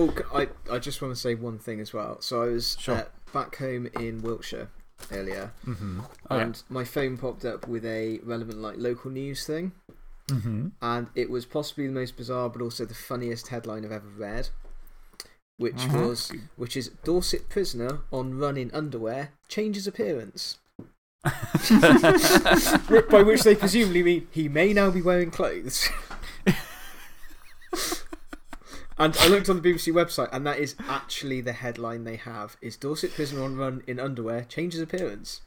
Oh, I, I just want to say one thing as well. So I was Sure. uh, back home in Wiltshire earlier. Oh, yeah. and my phone popped up with a relevant like local news thing, Mm-hmm. and it was possibly the most bizarre, but also the funniest headline I've ever read, which. Mhm. was which is Dorset prisoner on run in underwear changes appearance. By which they presumably mean he may now be wearing clothes. and I looked on the BBC website, and that is actually the headline they have: "Is Dorset prisoner on run in underwear changes appearance?"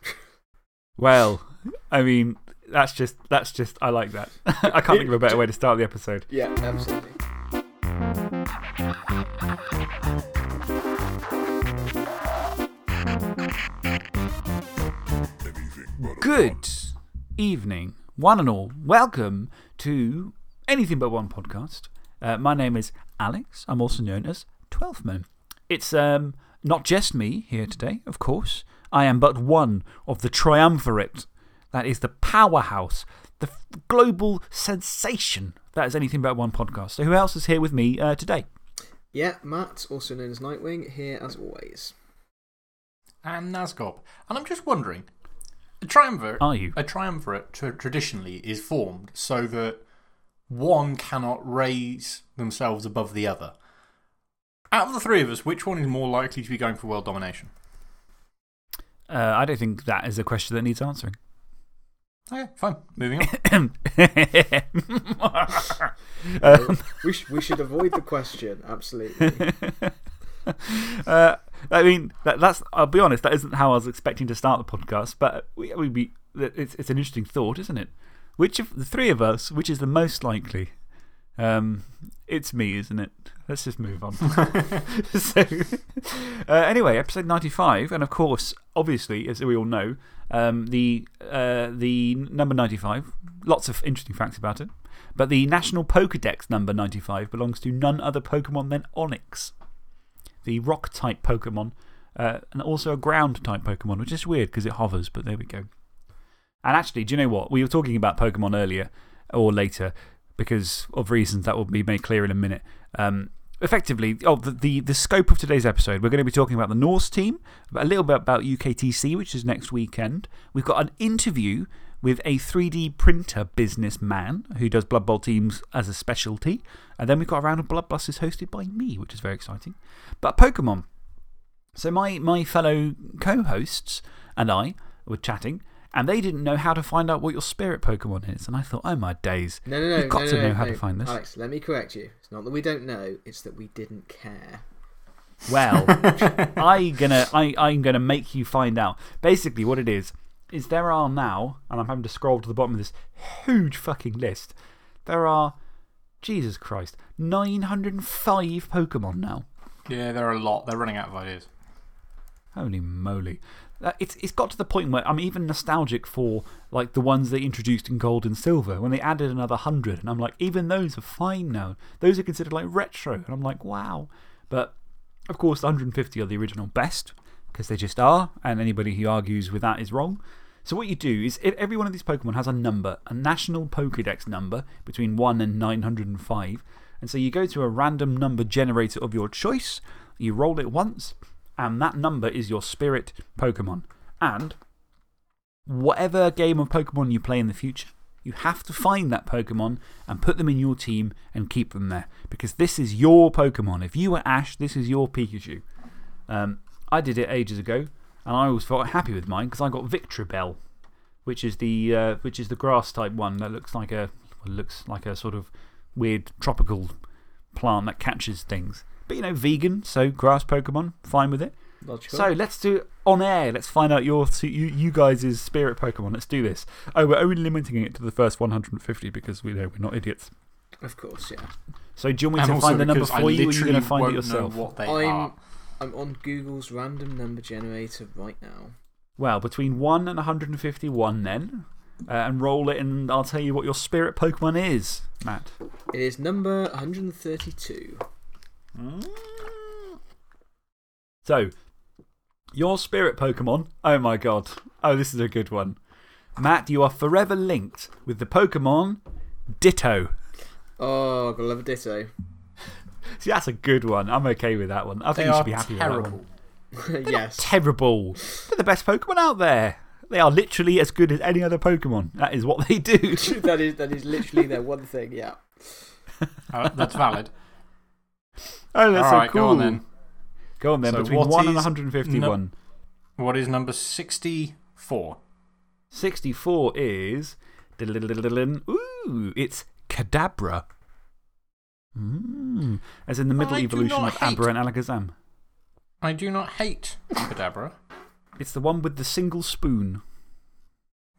Well, I mean, that's just, that's just, I like that. I can't think of a better way to start the episode. yeah, absolutely. Good evening, one and all. Welcome to Anything But One podcast. Uh, my name is Alex. I'm also known as Twelfthman. It's um, not just me here today, of course. I am but one of the triumvirate. That is the powerhouse, the global sensation that is Anything But One podcast. So, who else is here with me uh, today? Yeah, Matt, also known as Nightwing, here as always. And Nazgob. And I'm just wondering a triumvirate, Are you? a triumvirate tra- traditionally is formed so that one cannot raise themselves above the other. Out of the three of us, which one is more likely to be going for world domination? Uh, I don't think that is a question that needs answering. Okay, fine. Moving on. um, we, sh we should avoid the question, absolutely. uh, I mean, that, that's, I'll be honest, that isn't how I was expecting to start the podcast, but we, we be, it's, it's an interesting thought, isn't it? Which of the three of us, which is the most likely? Um, it's me, isn't it? Let's just move on. so, uh, anyway, episode 95, and of course, obviously, as we all know, um, the, uh, the number 95, lots of interesting facts about it. But the National Pokedex number 95 belongs to none other Pokemon than Onix, the rock type Pokemon, uh, and also a ground type Pokemon, which is weird because it hovers, but there we go. And actually, do you know what? We were talking about Pokemon earlier or later because of reasons that will be made clear in a minute. Um, effectively, oh, the, the, the scope of today's episode, we're going to be talking about the Norse team, a little bit about UKTC, which is next weekend. We've got an interview with a 3D printer businessman who does Blood Bowl teams as a specialty. And then we've got a round of Blood Busters hosted by me, which is very exciting. But Pokemon. So, my, my fellow co hosts and I were chatting, and they didn't know how to find out what your spirit Pokemon is. And I thought, oh my days. No, no, no. You've got no, to no, know no, how no. to find this. Alex, let me correct you. It's not that we don't know, it's that we didn't care. Well, I gonna, I, I'm going to make you find out. Basically, what it is, is there are now, and I'm having to scroll to the bottom of this huge fucking list, there are, Jesus Christ, 905 Pokemon now. yeah, there are a lot. They're running out of ideas. Holy moly. It's, it's got to the point where I'm even nostalgic for like the ones they introduced in gold and silver when they added another 100. And I'm like, even those are fine now. Those are considered like retro. And I'm like, wow. But of course, the 150 are the original best because they just are. And anybody who argues with that is wrong. So, what you do is if every one of these Pokemon has a number, a national Pokedex number between 1 and 905. And so you go to a random number generator of your choice, you roll it once, and that number is your spirit Pokemon. And whatever game of Pokemon you play in the future, you have to find that Pokemon and put them in your team and keep them there. Because this is your Pokemon. If you were Ash, this is your Pikachu. Um, I did it ages ago, and I always felt happy with mine because I got Victreebel, which is the uh, which is the grass type one that looks like a, looks like a sort of weird tropical plant that catches things. But you know, vegan, so grass Pokemon, fine with it. Logical. So let's do on air. Let's find out your, you, you guys' spirit Pokemon. Let's do this. Oh, we're only limiting it to the first 150 because we know we're not idiots. of course, yeah. So do you want me And to find the number for you or are you literally going to find it yourself? what they I'm, are. I'm on Google's random number generator right now. Well, between 1 and 151 then. Uh, and roll it, and I'll tell you what your spirit Pokemon is, Matt. It is number 132. So, your spirit Pokemon. Oh my god. Oh, this is a good one. Matt, you are forever linked with the Pokemon Ditto. Oh, I've gotta love a ditto. See, that's a good one. I'm okay with that one. I They think you should be happy with that terrible. one. yes. Terrible. They're the best Pokemon out there. They are literally as good as any other Pokemon. That is what they do. that, is, that is literally their one thing, yeah. Uh, that's valid. Oh, that's All so right, cool. go on then. Go on then. So between 1 and is 151. What is number 64? 64 is. Ooh, it's Kadabra. Mm, as in the middle I evolution of hate- Abra and Alakazam. I do not hate Kadabra. It's the one with the single spoon.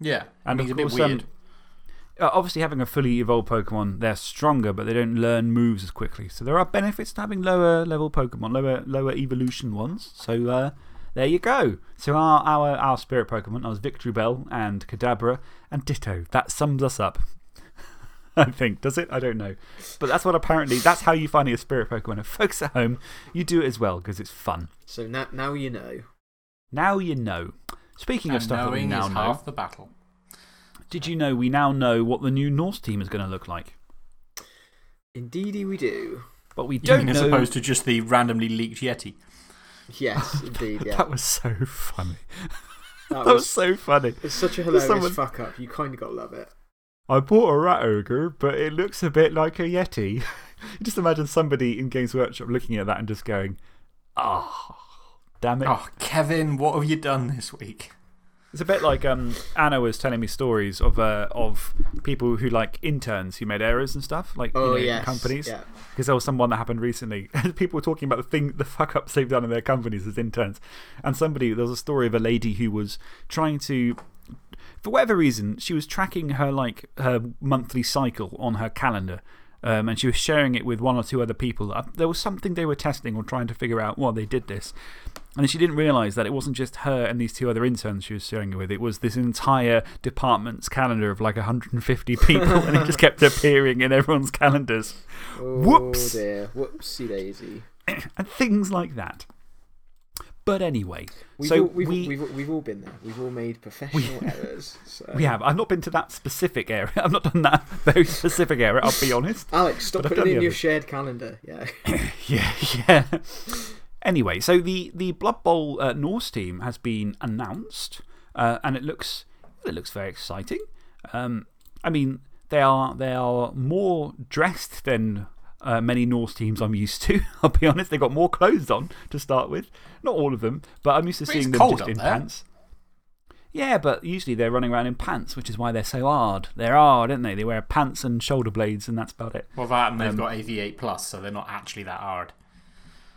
Yeah, And he's of a bit course, um, weird. Uh, obviously, having a fully evolved Pokemon, they're stronger, but they don't learn moves as quickly. So there are benefits to having lower level Pokemon, lower, lower evolution ones. So uh, there you go. So our, our, our spirit Pokemon was Bell and Kadabra and Ditto. That sums us up. I think. Does it? I don't know. But that's what apparently, that's how you find a spirit Pokemon. If folks at home, you do it as well because it's fun. So now, now you know. Now you know. Speaking of And stuff that we knowing now is know, half the battle. Did you know we now know what the new Norse team is going to look like? Indeedy we do. But we don't mean as know. opposed to just the randomly leaked Yeti? Yes, indeed, yeah. That was so funny. That That was, was so funny. it's such a hilarious someone- fuck up. You kind of got to love it. I bought a rat ogre, but it looks a bit like a Yeti. just imagine somebody in Games Workshop looking at that and just going, oh, damn it. Oh, Kevin, what have you done this week? It's a bit like um, Anna was telling me stories of, uh, of people who, like interns who made errors and stuff, like you Oh, know, yes. companies. Yeah. Because there was someone that happened recently. people were talking about the thing, the fuck ups they've done in their companies as interns. And somebody, there was a story of a lady who was trying to, for whatever reason, she was tracking her, like, her monthly cycle on her calendar. Um, and she was sharing it with one or two other people. There was something they were testing or trying to figure out while they did this. And she didn't realise that it wasn't just her and these two other interns she was sharing it with. It was this entire department's calendar of like 150 people, and it just kept appearing in everyone's calendars. Oh, Whoops. dear. Whoopsie daisy. and things like that. But anyway, We've, so all, we've, we, we've, we've all been there. We've all made professional errors. So. we have. I've not been to that specific area. I've not done that very specific area, I'll be honest. Alex, stop But putting it in your shared calendar. Yeah. Yeah, yeah. Anyway, so the, the Blood Bowl uh, Norse team has been announced, uh, and it looks, it looks very exciting. Um, I mean, they are, they are more dressed than uh, many Norse teams I'm used to. I'll be honest, they've got more clothes on to start with. Not all of them, but I'm used to But seeing them just in there. pants. Yeah, but usually they're running around in pants, which is why they're so hard. They're hard, aren't they? They wear pants and shoulder blades, and that's about it. Well, that and they've Um, got AV8 Plus, so they're not actually that hard.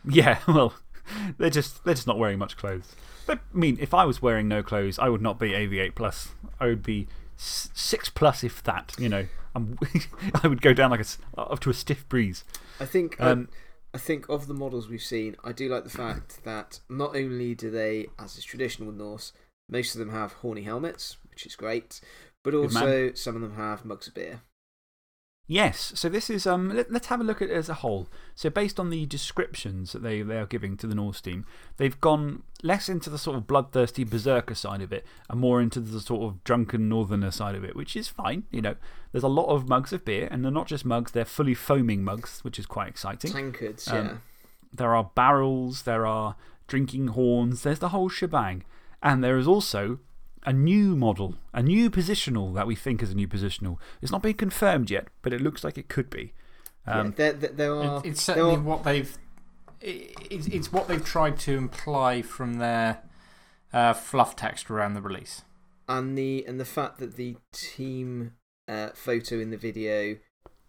Yeah, well, they're just, they're just not wearing much clothes. But, I mean, if I was wearing no clothes, I would not be AV8 plus. I would be s- 6 plus, if that. You know, I would go down like a, up to a stiff breeze. I think, Um, I, I think of the models we've seen, I do like the fact that not only do they, as is traditional with Norse, most of them have horny helmets, which is great, but also some of them have mugs of beer. Yes, so this is. Um, let, us have a look at it as a whole. So, based on the descriptions that they, they are giving to the Norse team, they've gone less into the sort of bloodthirsty berserker side of it and more into the sort of drunken northerner side of it, which is fine. You know, there's a lot of mugs of beer, and they're not just mugs, they're fully foaming mugs, which is quite exciting. Tankards, Um, yeah. There are barrels, there are drinking horns, there's the whole shebang. And there is also a new model, a new positional that we think is a new positional. It's not been confirmed yet, but it looks like it could be. Um, yeah there, there, there are, It, it's there certainly are- what they've. It, it's, it's what they've tried to imply from their uh, fluff text around the release. and the and the fact that the team uh, photo in the video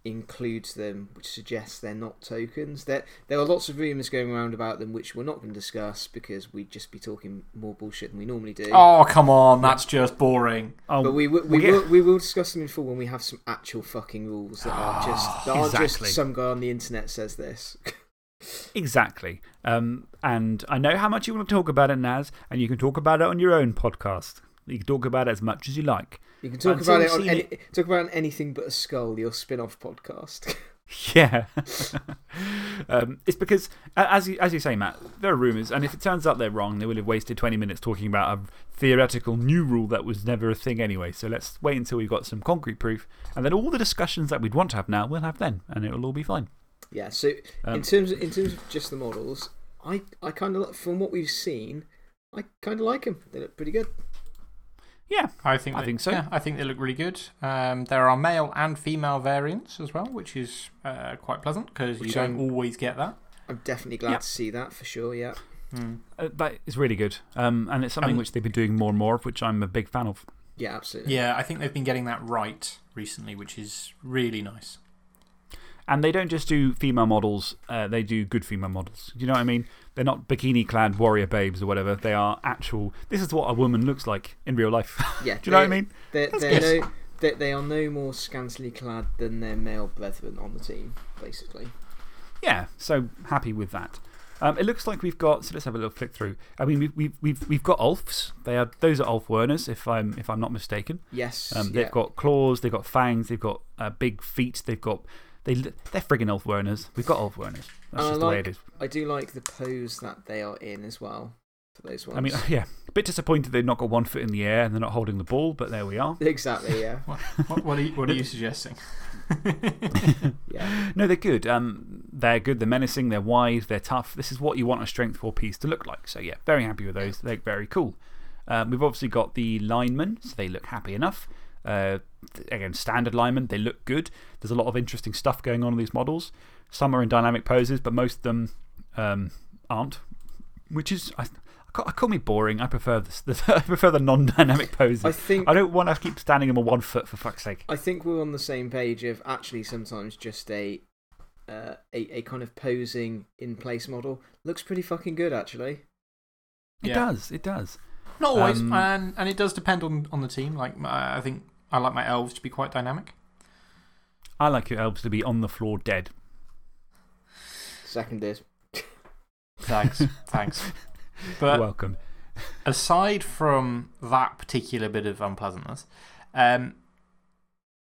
includes them, which suggests they're not tokens. There there are lots of rumours going around about them, which we're not going to discuss because we'd just be talking more bullshit than we normally do. Oh, come on, that's just boring. oh, But we, will- we, we'll get- will, we will discuss them in full when we have some actual fucking rules that are just, that aren't Exactly. just some guy on the internet says this. Exactly. Um, and I know how much you want to talk about it, Naz, and you can talk about it on your own podcast. You can talk about it as much as you like. You can talk Until about it on any, it- talk about anything but a skull, your spin-off podcast. Yeah. um, it's because, as you, as you say, Matt, there are rumours, and if it turns out they're wrong, they will have wasted 20 minutes talking about a theoretical new rule that was never a thing anyway. So let's wait until we've got some concrete proof, and then all the discussions that we'd want to have now, we'll have then, and it will all be fine. Yeah, so Um, in, terms of, in terms of just the models, I, I kind of, from what we've seen, I kind of like them. They look pretty good. Yeah, I think, I they- think so. Yeah, I think they look really good. Um, there are male and female variants as well, which is uh, quite pleasant because you don't I'm- always get that. I'm definitely glad Yeah. to see that for sure, yeah. Mm. uh, that is really good. Um, and it's something Um, which they've been doing more and more of, which I'm a big fan of. Yeah, absolutely. Yeah, I think they've been getting that right recently, which is really nice. And they don't just do female models, uh, they do good female models. Do you know what I mean? They're not bikini clad warrior babes or whatever. They are actual. This is what a woman looks like in real life. Yeah, do you know what I mean? They're, they're no, they, they are no more scantily clad than their male brethren on the team, basically. Yeah, so happy with that. Um, it looks like we've got, so let's have a little flick through. I mean, we've, we've, we've, we've got Ulfs. They are, those are Ulf Werners, if I'm, if I'm not mistaken. Yes. Um, they've got claws, they've got fangs, they've got uh, big feet, they've got. They, they're friggin' Ulf Werners. We've got Ulf Werners. That's I just the way it is. I do like the pose that they are in as well for those ones. I mean, yeah, a bit disappointed they've not got one foot in the air and they're not holding the ball, but there we are. exactly, yeah. What, what, are, you, what are you suggesting? yeah. No, they're good. Um, they're good, they're menacing, they're wide, they're tough. This is what you want a strength 4 piece to look like. So, yeah, very happy with those. They're very cool. Um, we've obviously got the linemen, so they look happy enough. Uh, again, standard linemen, they look good. There's a lot of interesting stuff going on in these models. Some are in dynamic poses, but most of them um, aren't, which is. I, I call, me boring. I prefer, this, the, I prefer the non dynamic poses. I think I don't want to keep standing on one foot for fuck's sake. I think we're on the same page of actually sometimes just a, uh, a, a kind of posing in place model. Looks pretty fucking good, actually. It Yeah. does, it does. Not always, Um, and, and it does depend on, on the team. Like, I think I like my elves to be quite dynamic. I like your elves to be on the floor dead. Second is. Thanks, thanks. You're But welcome. aside from that particular bit of unpleasantness, um,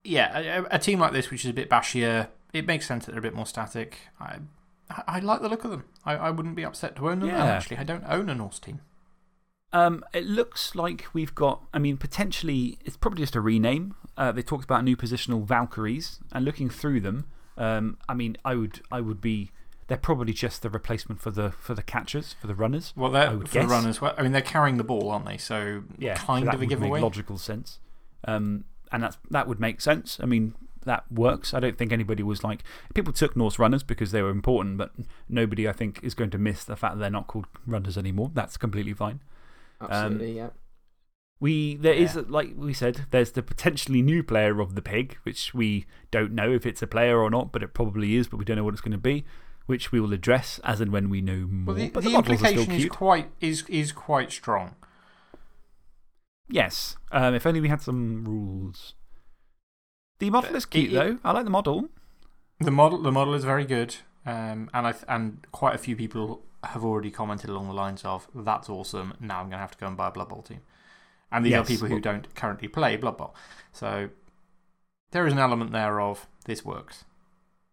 yeah, a, a team like this, which is a bit bashier, it makes sense that they're a bit more static. I, I, I like the look of them. I, I wouldn't be upset to own them. Yeah. actually, I don't own a Norse team. Um, it looks like we've got, I mean, potentially, it's probably just a rename. Uh, they talked about new positional Valkyries, and looking through them, um, I mean, I would, I would be, they're probably just the replacement for the, for the catchers, for the runners. Well, they're for the runners. Well, I mean, they're carrying the ball, aren't they? So, Yeah, so kind that of a would giveaway. Make logical sense. Um, and that's, that would make sense. I mean, that works. I don't think anybody was like. People took Norse runners because they were important, but nobody, I think, is going to miss the fact that they're not called runners anymore. That's completely fine. Absolutely, yeah. We, there is, Yeah. like we said, there's the potentially new player of the pig, which we don't know if it's a player or not, but it probably is, but we don't know what it's going to be, which we will address as and when we know more. Well, the, but the, the, models are still implication is quite, is, is quite strong. Yes. Um, if only we had some rules. The model But is cute, it- though. I like the model. The model, the model is very good, um, and, I and quite a few people have already commented along the lines of, that's awesome, now I'm going to have to go and buy a Blood Bowl team. And these Yes, are people who don't currently play Blood Bowl. So there is an element there of this works.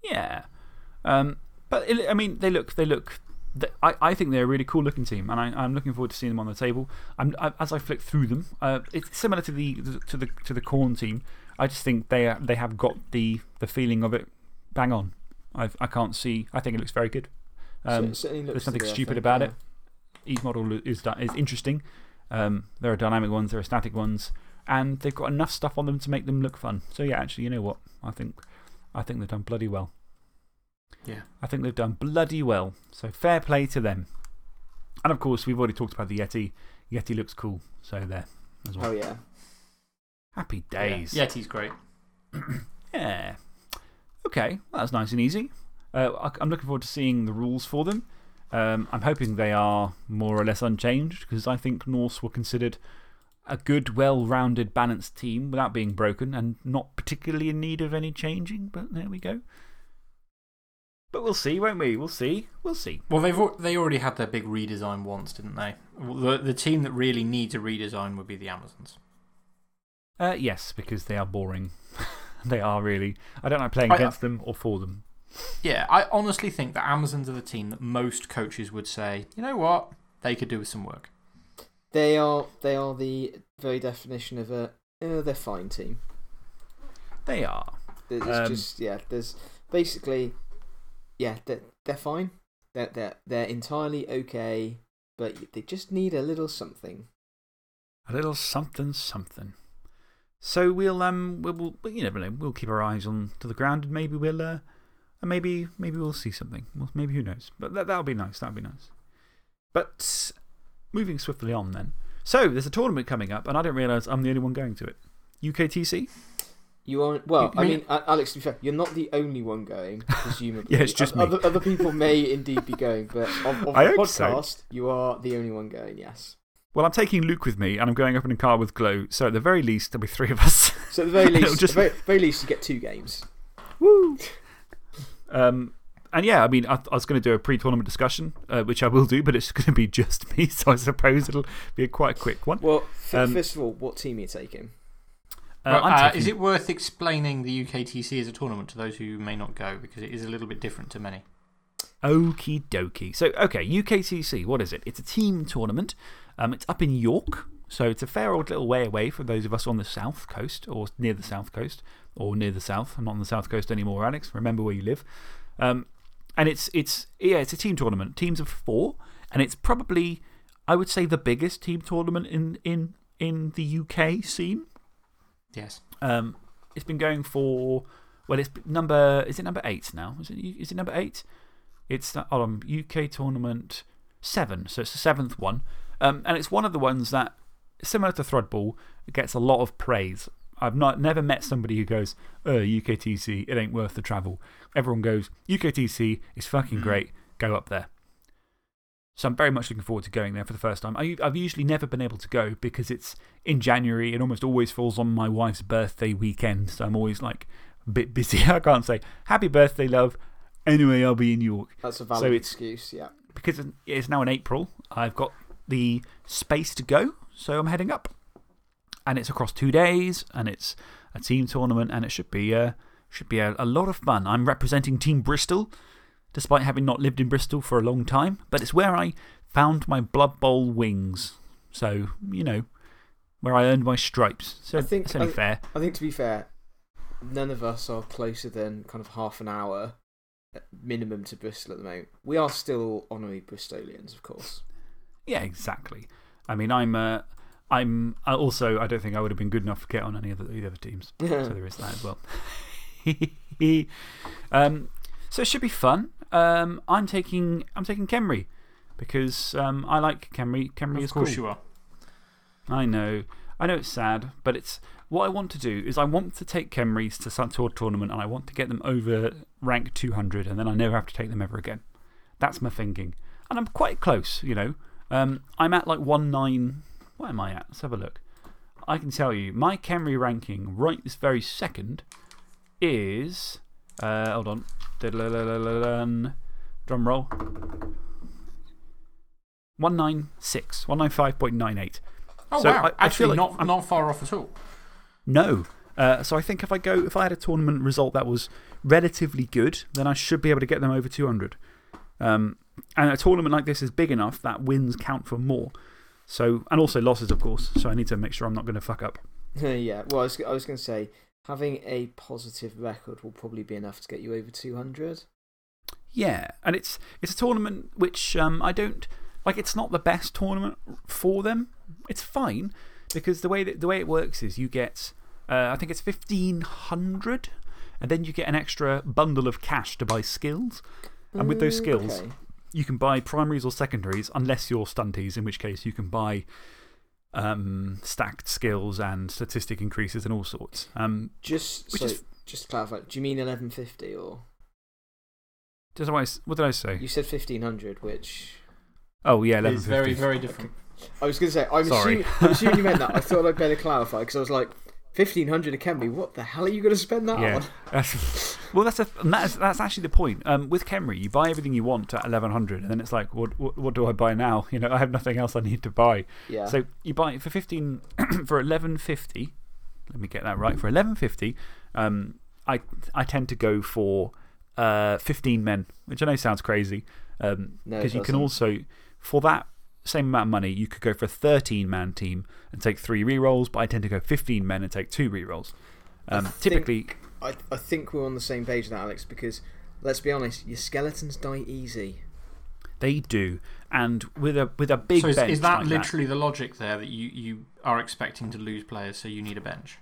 Yeah. Um, but, it, I mean, they look, they look, I, I think they're a really cool looking team, and I, I'm looking forward to seeing them on the table. I'm, I, as I flick through them, uh, it's similar to the, to the, to the Khorne team. I just think they, are, they have got the, the feeling of it bang on. I've, I can't see, I think it looks very good. So Um, it certainly looks there's nothing stupid think, about yeah. it. Each model is, is interesting. Um, there are dynamic ones, there are static ones, and they've got enough stuff on them to make them look fun. So, yeah, actually, you know what? I think, I think they've done bloody well. Yeah. I think they've done bloody well. So, fair play to them. And of course, we've already talked about the Yeti. Yeti looks cool, so there as well. Oh, yeah. Happy days. Yeah, Yeti's great. Yeah. Okay, well, that's nice and easy. Uh, I- I'm looking forward to seeing the rules for them. Um, I'm hoping they are more or less unchanged because I think Norse were considered a good, well rounded, balanced team without being broken and not particularly in need of any changing, but there we go. But we'll see, won't we? We'll see. We'll see. Well, they've, they already had their big redesign once, didn't they? The, the team that really needs a redesign would be the Amazons. Uh, yes, because they are boring. they are really. I don't like playing I- against them or for them. Yeah, I honestly think that Amazons are the team that most coaches would say, you know what, they could do with some work. They are, they are the very definition of a. Uh, they're fine team. They are. There's Um, just, yeah, there's basically. yeah, they're, they're fine. They're, they're, they're entirely okay, but they just need a little something. A little something, something. So we'll, um, we'll, we'll you never know, we'll keep our eyes on to the ground and maybe we'll, uh, and maybe, maybe we'll see something. Well, maybe who knows. But that, that'll be nice. That'll be nice. But moving swiftly on then. So there's a tournament coming up, and I didn't realise I'm the only one going to it. UKTC? You aren't. well. You I mean- Alex. To be fair, you're not the only one going. Presumably, Yeah, it's just me. Other, other people may indeed be going, but on, I the hope so. podcast, you are the only one going. Yes. Well, I'm taking Luke with me, and I'm going up in a car with Glow. So at the very least, there'll be three of us. So at the very least, just- at the very, very least, you get two games. Woo! Um, and yeah, I mean, I, I was going to do a pre tournament discussion, uh, which I will do, but it's going to be just me. So I suppose it'll be a quite quick one. Well, Um, first of all, what team are you taking? Uh, Well, uh, taking- is it worth explaining the UKTC as a tournament to those who may not go? Because it is a little bit different to many. Okie dokie. So, okay, UKTC, what is it? It's a team tournament. Um, it's up in York. So it's a fair old little way away for those of us on the south coast or near the south coast or near the south. I'm not on the south coast anymore, Alex. Remember where you live. Um, and it's, it's, yeah, it's a team tournament. Teams of four. And it's probably, I would say, the biggest team tournament in, in, in the UK scene. Yes. Um, it's been going for, well, it's number, is it number eight now? Is it, is it number eight? It's the um, UK tournament seven, so it's the seventh one. Um, and it's one of the ones that, similar to Thrudball, gets a lot of praise. I've not, never met somebody who goes, uh, UKTC, it ain't worth the travel. Everyone goes, UKTC is fucking great, go up there. So I'm very much looking forward to going there for the first time. I, I've usually never been able to go because it's in January. It almost always falls on my wife's birthday weekend. So I'm always like a bit busy. I can't say, Happy birthday, love. Anyway, I'll be in York. That's a valid excuse, yeah. Because it's now in April, I've got the space to go. So I'm heading up. And it's across two days, and it's a team tournament, and it should be, uh, should be a, a lot of fun. I'm representing Team Bristol, despite having not lived in Bristol for a long time, but it's where I found my Blood Bowl wings. So, you know, where I earned my stripes. So I think- it's only I- fair. I think to be fair, none of us are closer than kind of half an hour minimum to Bristol at the moment. We are still honorary Bristolians, of course. Yeah, exactly. I mean, I'm. Uh, I'm I also, I don't think I would have been good enough to get on any of the, the other teams. so there is that as well. um, so it should be fun. Um, I'm, taking, I'm taking Khemri because um, I like Khemri. Khemri is cool. Of course you are. I know. I know it's sad, but it's what I want to do is I want to take Khemris to some tour tournament and I want to get them over rank 200 and then I never have to take them ever again. That's my thinking. And I'm quite close, you know. Um, I'm at like 1 9. What am I at? Let's have a look. I can tell you, my Khemri ranking right this very second is. Uh, hold on. Drum roll. 196. 195.98. Oh, So wow. I- I feel Actually, like not, I'm- not far off at all. No. Uh, so I think if I go, if I had a tournament result that was relatively good, then I should be able to get them over 200. Um, and a tournament like this is big enough that wins count for more. So, and also losses, of course. So I need to make sure I'm not going to fuck up. yeah, well, I was, I was going to say, having a positive record will probably be enough to get you over 200. Yeah. And it's, it's a tournament which um, I don't, like, it's not the best tournament for them. It's fine because the way, that, the way it works is you get, uh, I think it's 1500 and then you get an extra bundle of cash to buy skills. And with those Mm, skills, okay. You can buy primaries or secondaries, unless you're stunties, in which case you can buy um, stacked skills and statistic increases and all sorts. Um, Just, so, is- just to clarify, do you mean 1150 or. just what, I, what did I say? You said 1500, which. Oh, yeah, It's very, very different. I was going to say, I'm Sorry. assuming, I'm assuming you meant that. I thought I'd better clarify because I was like, 1500 a Khemri, what the hell are you going to spend that Yeah. on? That's- well, that's, a, that's, that's actually the point. Um, with Khemri, you buy everything you want at 1100, and then it's like, what, what, what do I buy now? You know, I have nothing else I need to buy. Yeah. So you buy it for 15, for 1150. Let me get that right. For 1150, um, I, I tend to go for uh, 15 men, which I know sounds crazy. Um, No, because you can also, for that same amount of money, you could go for a 13 man team and take three rerolls, but I tend to go 15 men and take two rerolls. Um, think- typically, I, I think we're on the same page now, Alex, because let's be honest, your skeletons die easy. They do. And with a, with a big So is, bench. is that like literally the logic there that you, you are expecting to lose players, so you need a bench?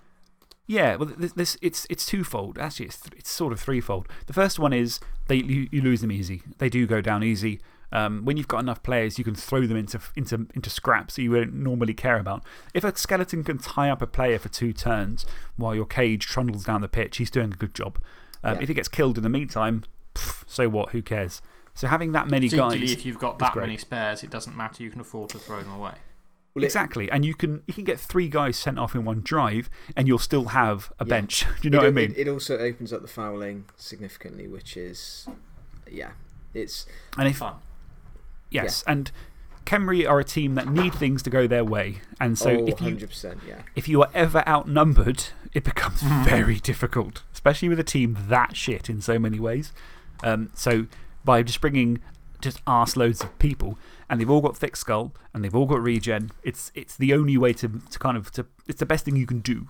Yeah, well, this, this, it's, it's twofold. Actually, it's, th it's sort of threefold. The first one is they, you, you lose them easy. They do go down easy. Um, when you've got enough players, you can throw them into, into, into scraps that you wouldn't normally care about. If a skeleton can tie up a player for two turns while your cage trundles down the pitch, he's doing a good job. Um, Yeah. If he gets killed in the meantime, pff, so what? Who cares? So having that many Particularly guys. if you've got that great. many spares, it doesn't matter. You can afford to throw them away. Well, it- Exactly. And you can, you can get three guys sent off in one drive and you'll still have a Yeah. bench. Do you know it, what I mean? It, it also opens up the fouling significantly, which is, yeah, it's and if, Fun. Yes. And Khemri are a team that need things to go their way. And so oh, if, you, yeah. if you are ever outnumbered, it becomes very difficult, especially with a team that shit in so many ways. Um, so by just bringing just arse loads of people, and they've all got thick skull, and they've all got regen, it's, it's the only way to, to kind of, to, it's the best thing you can do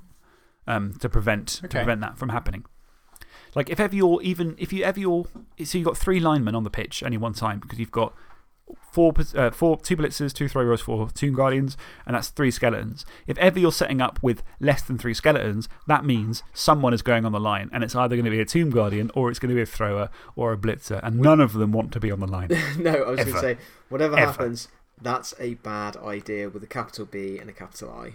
um, to, prevent, to prevent that from happening. Like, if ever you're even, if you ever you're, so you've got three linemen on the pitch any one time because you've got four, uh, four, two blitzers, two throwers, four tomb guardians, and that's three skeletons. If ever you're setting up with less than three skeletons, that means someone is going on the line, and it's either going to be a tomb guardian or it's going to be a thrower or a blitzer, and none of them want to be on the line. no, I was going to say, whatever Ever. happens, that's a bad idea with a capital B and a capital I.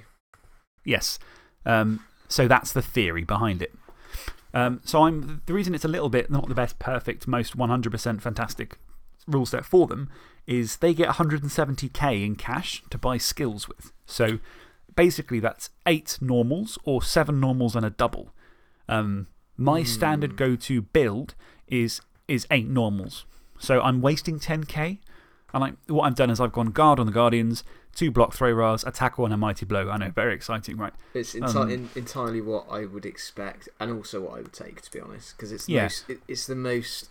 Yes. Um, so that's the theory behind it. Um, so I'm, the reason it's a little bit not the best, perfect, most 100% fantastic rule set for them is they get 170k in cash to buy skills with. So basically, that's eight normals or seven normals and a double. Um, my standard go to build is, is eight normals. So I'm wasting 10k. And like, what I've done is I've gone guard on the Guardians, two block Thro-Ras, a tackle, and a mighty blow. I know, very exciting, right? It's enti Um, in, entirely what I would expect and also what I would take, to be honest, because it's, the Yeah. most- it, it's the most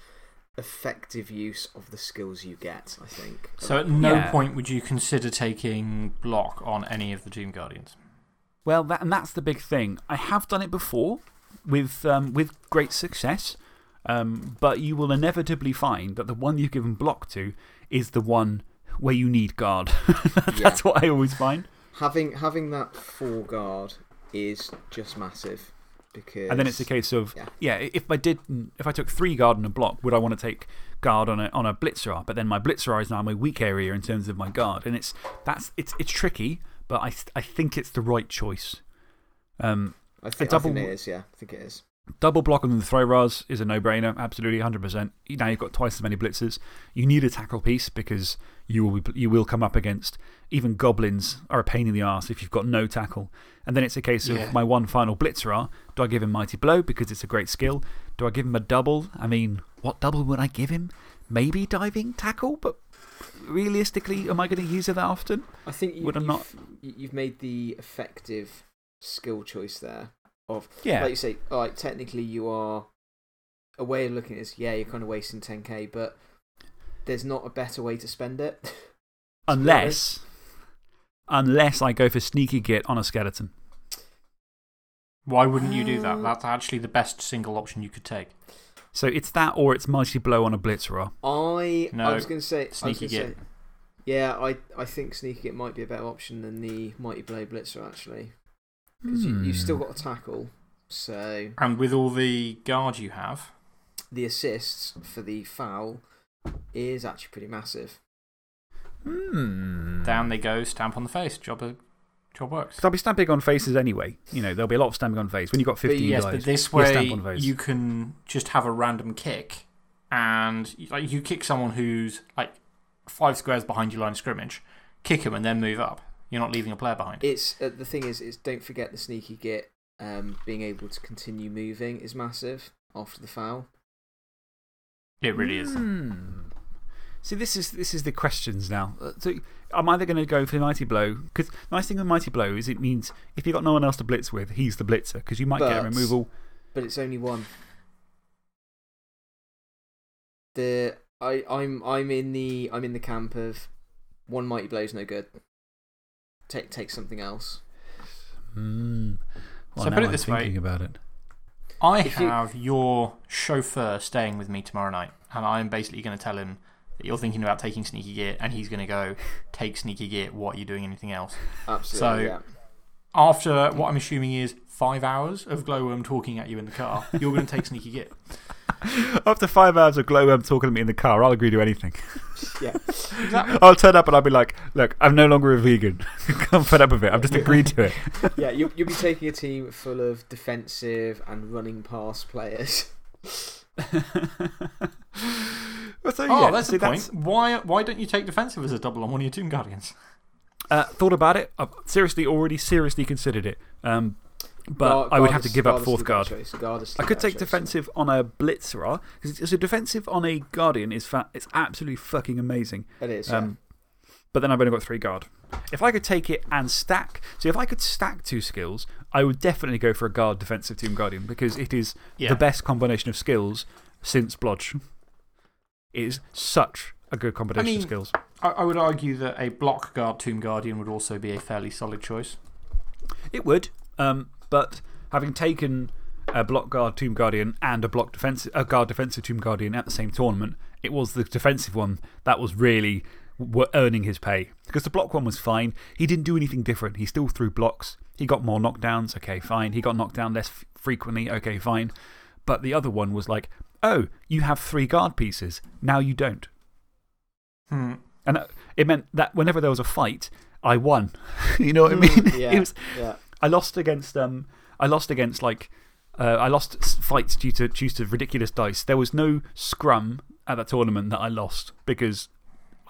effective use of the skills you get, I think. So at no Yeah. point would you consider taking block on any of the Tomb Guardians. Well, that, and that's the big thing. I have done it before with, um, with great success, um, but you will inevitably find that the one you've given block to is the one where you need guard. that's what I always find. having, having that full guard is just massive. Because, And then it's a case of, Yeah. yeah, if I did, if I took three guard on a block, would I want to take guard on a, on a blitzer? But then my blitzer is now my weak area in terms of my guard. And it's, that's, it's, it's tricky, but I, I think it's the right choice. Um, I think, double- I think it is, yeah. I think it is. Double block on the Thro-Ras is a no brainer, absolutely 100%. Now you've got twice as many blitzers. You need a tackle piece because you will, be, you will come up against even goblins are a pain in the arse if you've got no tackle. And then it's a case of Yeah. my one final blitzer are do I give him Mighty Blow because it's a great skill? Do I give him a double? I mean, what double would I give him? Maybe diving tackle, but realistically, am I going to use it that often? I think you, Would I not- you've made the effective skill choice there. Of, Yeah. Like you say, like technically you are. A way of looking at it is, yeah, you're kind of wasting 10k, but there's not a better way to spend it. Unless, unless I go for sneaky git on a skeleton. Why wouldn't you do Uh, that? That's actually the best single option you could take. So it's that or it's Mighty Blow on a blitzer. I, No, I was going to say. Sneaky gonna Git. say- yeah, I, I think Sneaky Git might be a better option than the Mighty Blow Blitzer, actually. Because you, you've still Hmm. got a tackle, so And with all the guard you have, the assists for the foul is actually pretty massive. Hmm. down they go, stamp on the face. Job, uh, job works. Because I'll be stamping on faces anyway. You know, there'll be a lot of stamping on face. When you've got 15 yes, guys, but this you stamp way on face. you can just have a random kick, and like you kick someone who's like five squares behind your line of scrimmage, kick him, and then move up. You're not leaving a player behind. It's uh, The thing is, is don't forget the Sneaky Git um, being able to continue moving is massive after the foul. It really is. Hmm. See, this is, this is the questions now. Uh, So, I'm either going to go for the Mighty Blow. Because the nice thing with Mighty Blow is it means if you've got no one else to blitz with, he's the blitzer. Because you might get a removal. But it's only one. The I I'm I'm in the I'm in the camp of one mighty blow's no good. Take take something else. Hmm. Well, So put it I'm this way. thinking about it. I If you- have your chauffeur staying with me tomorrow night, and I'm basically going to tell him that you're thinking about taking sneaky git, and he's going to go, Take sneaky git. What are you doing? Anything else? Absolutely. So- yeah. After what I'm assuming is five hours of Glowworm talking at you in the car, you're going to take sneaky git. After five hours of Glowworm talking to me in the car, I'll agree to anything. yeah. Exactly. I'll turn up and I'll be like, look, I'm no longer a vegan. I'm fed up with it. I've just agreed to it. yeah, you'll, you'll be taking a team full of defensive and running pass players. Well, so, Oh, yeah, that's see, the point. Why, why don't you take defensive as a double on one of your Tomb Guardians? Uh, thought about it. I've seriously, already seriously considered it. Um, but Guard- I would guard have to give up fourth guard. Guard I could take defensive on a Blitzerer. Because so defensive on a Guardian is fa it's absolutely fucking amazing. It is. Yeah. Um, but then I've only got three guard. If I could take it and stack, so if I could stack two skills, I would definitely go for a guard defensive Tomb Guardian because it is Yeah. the best combination of skills since Blodge. It is such a good combination mean- of skills. I, I would argue that a block guard Tomb Guardian would also be a fairly solid choice. It would, um, but having taken a block guard Tomb Guardian and a, block defensive, a guard defensive Tomb Guardian at the same tournament, it was the defensive one that was really w earning his pay. Because the block one was fine. He didn't do anything different. He still threw blocks. He got more knockdowns. Okay, fine. He got knocked down less frequently. Okay, fine. But the other one was like, oh, you have three guard pieces. Now you don't. Hmm. And uh, it meant that whenever there was a fight, I won. you know what I mean? Mm, yeah. it was, yeah. I lost against, um, I lost against like, uh, I lost fights due to, due to ridiculous dice. There was no scrum at that tournament that I lost because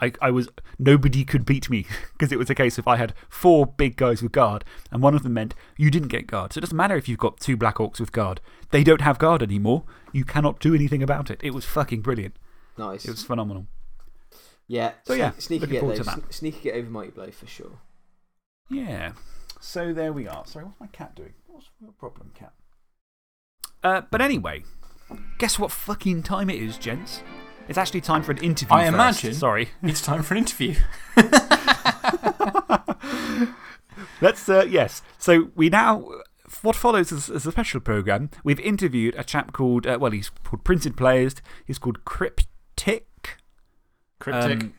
I, I was, nobody could beat me because it was a case of I had four big guys with guard and one of them meant you didn't get guard. So it doesn't matter if you've got two Black Orcs with guard. They don't have guard anymore. You cannot do anything about it. It was fucking brilliant. Nice. It was phenomenal. yeah. So, yeah, Sneaky Git. Sneaky Git over Mighty Blow for sure. Yeah. So there we are. Sorry, what's my cat doing? What's your problem, cat? Uh, but anyway, guess what fucking time it is, gents? It's actually time for an interview. I first. imagine. Sorry. It's time for an interview. Let's, uh, yes. So we now, what follows is, is a special program. We've interviewed a chap called, uh, well, he's called Printed Players. He's called Cryptic. Cryptic. Um,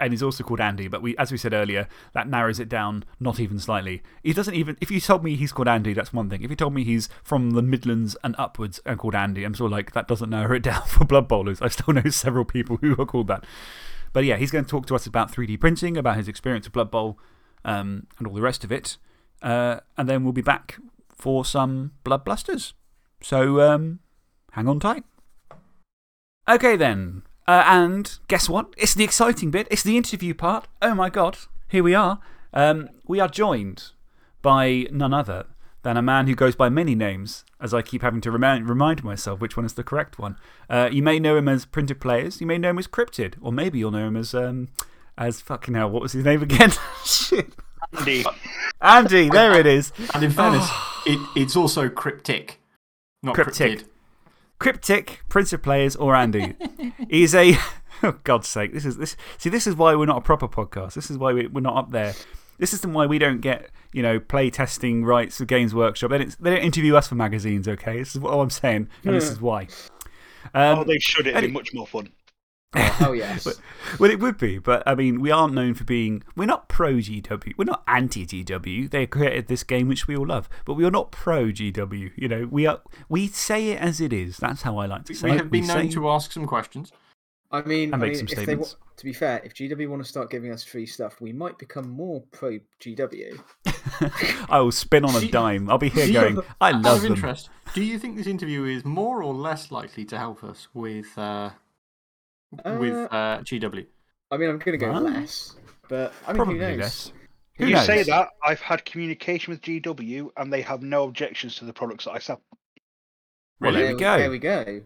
and he's also called Andy, but we, as we said earlier, that narrows it down not even slightly. He doesn't even, if you told me he's called Andy, that's one thing. If you told me he's from the Midlands and upwards and called Andy, I'm sort of like, that doesn't narrow it down for Blood Bowlers. I still know several people who are called that. But yeah, he's going to talk to us about 3D printing, about his experience of Blood Bowl, um, and all the rest of it. Uh, and then we'll be back for some Blood Blusters. So um, hang on tight. Okay, then. Uh, and guess what? It's the exciting bit. It's the interview part. Oh my god. Here we are. Um, we are joined by none other than a man who goes by many names, as I keep having to remind, remind myself which one is the correct one. Uh, you may know him as Printed Players, you may know him as Cryptid, or maybe you'll know him as, um, as fucking hell, what was his name again? Shit. Andy. Andy, there it is. And in fairness, it, it's also cryptic, not Cryptic. cryptid. Cryptic, Prince of Players, or Andy. He's a. Oh, God's sake. This is, this, see, this is why we're not a proper podcast. This is why we, we're not up there. This is why we don't get you know, play testing rights for Games Workshop. They don't, they don't interview us for magazines, okay? This is what I'm saying, and this is why. Um, oh, they should. It'd be much more fun. Oh, oh yes. But- well, it would be, but I mean, we aren't known for being. We're not pro GW. We're not anti GW. They created this game which we all love, but we are not pro GW. You know, we, are, we say it as it is. That's how I like to say We it. have been known say- to ask some questions. I mean, And I make mean some if they wa- statements. to be fair, if GW want to start giving us free stuff, we might become more pro GW. I will spin on a dime. I'll be here do you- going, I Out love of them. interest, do you think this interview is more or less likely to help us with, uh, with Uh, uh, GW? I mean, I'm going to go Huh? less, but I mean, Probably who knows? less. Who you knows? say that, I've had communication with GW and they have no objections to the products that I sell. Well, Really? there we go. There we go.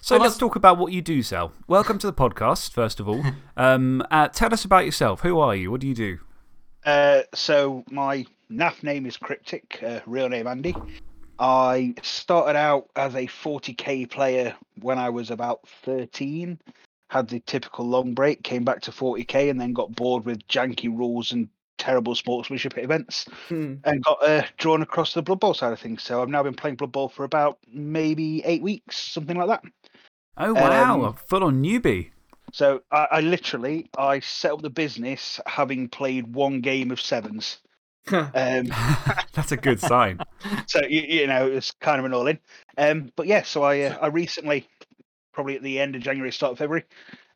So Well, let's talk about what you do, Sal. Welcome to the podcast, first of all. um, uh, tell us about yourself. Who are you? What do you do? Uh, so my NAF name is Cryptic, uh, real name Andy. I started out as a 40k player when I was about 13. Had the typical long break, came back to 40k, and then got bored with janky rules and terrible sportsmanship at events Hmm. and got uh, drawn across the Blood Bowl side of things. So I've now been playing Blood Bowl for about maybe eight weeks, something like that. Oh, wow. Um, a full on newbie. So I, I literally I set up the business having played one game of sevens. Um, That's a good sign. so you, you know it's kind of an all in. Um, but yeah, so I uh, I recently, probably at the end of January, start of February,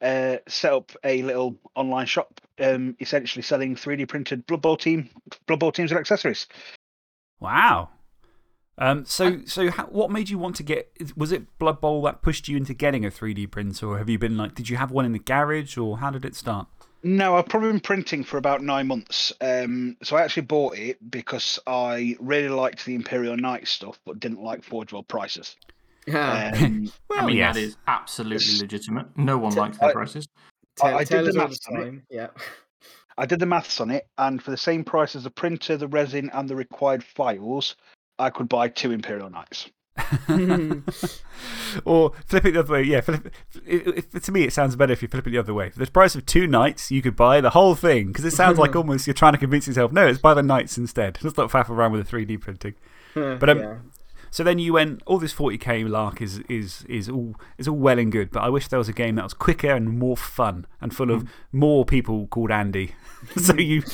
uh, set up a little online shop, um, essentially selling 3D printed Blood Bowl team Blood Bowl teams and accessories. Wow. Um, so, so how, what made you want to get. Was it Blood Bowl that pushed you into getting a 3D printer, or have you been like. Did you have one in the garage, or how did it start? No, I've probably been printing for about nine months. Um, so I actually bought it because I really liked the Imperial Knight stuff, but didn't like Forge World prices. Yeah. Um, Well, I mean, yes. that is absolutely legitimate. No one T- likes their I- prices. Tell, I did the us all maths on it. Yeah. I did the maths on it, and for the same price as the printer, the resin, and the required files, I could buy two Imperial Knights. or flip it the other way. Yeah, flip, it, it, to me, it sounds better if you flip it the other way. For the price of two nights, you could buy the whole thing. Because it sounds like almost you're trying to convince yourself, no, it's buy the nights instead. Let's not faff around with the 3D printing. But, um, yeah. So then you went, all this 40k lark is, is, is, all, is all well and good, but I wish there was a game that was quicker and more fun and full of more people called Andy. so you.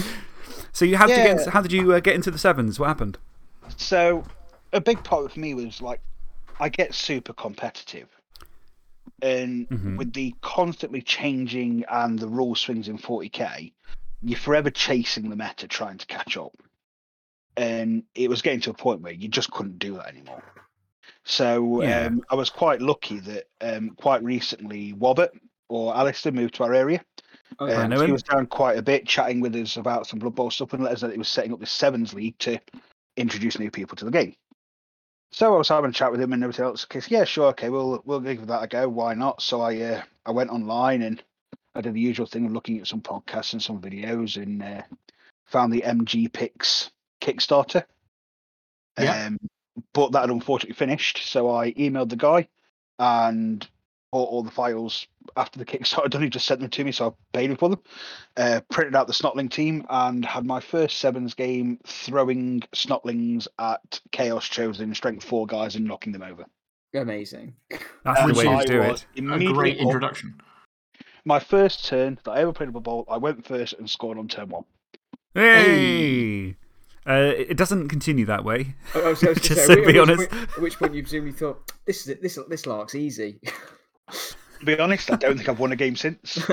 So you had to get. Into, how did you uh, get into the sevens? What happened? So, a big part for me was like, I get super competitive. And Mhm. with the constantly changing and the rule swings in 40k, you're forever chasing the meta trying to catch up. And it was getting to a point where you just couldn't do that anymore. So Yeah. um, I was quite lucky that um, quite recently Wobbett or Alistair moved to our area. Oh, yeah. Um, he was down quite a bit, chatting with us about some Blood Bowl stuff and let us know that he was setting up this Sevens League to introduce new people to the game. So I was having a chat with him and everything else. Okay, yeah, sure, okay, we'll we'll give that a go. Why not? So I uh, I went online and I did the usual thing of looking at some podcasts and some videos and uh, found the MG Picks Kickstarter. Yeah. Um, but that had unfortunately finished, so I emailed the guy and bought all the files after the Kickstarter done. He just sent them to me, so I paid him for them. Uh, printed out the Snotling team and had my first sevens game throwing Snotlings at Chaos Chosen Strength Four guys and knocking them over. Amazing. That's the way I to do it. A immediately great up. introduction. My first turn that I ever played a ball, I went first and scored on turn one. Hey! Uh, it doesn't continue that way. I was, I was Just gonna say, to be which honest. Point, at which point you presumably thought, this is it, this, this lark's easy. To be honest, I don't think I've won a game since.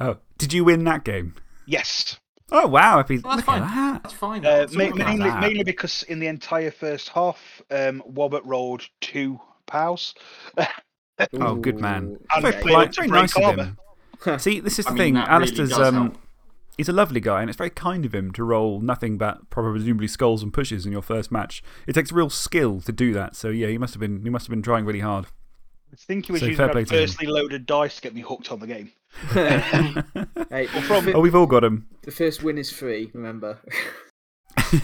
Oh, did you win that game? Yes. Oh, wow. Happy, Well, that's look at fine. that. That's fine. Uh, That's ma- all good. at mainly, that. mainly because in the entire first half, um, Wobbett rolled two pals. Oh, good man. Ooh, And Very, polite, very break nice of him. See, this is the I mean, thing. that really um, he's a lovely guy, and it's very kind of him to roll nothing but probably presumably skulls and pushes in your first match. It takes real skill to do that. So, yeah, he must have been, he must have been trying really hard. I think he was So using fair play that him. loaded dice to get me hooked on the game. Hey, the, from- Oh, we've all got him. the first win is free, remember?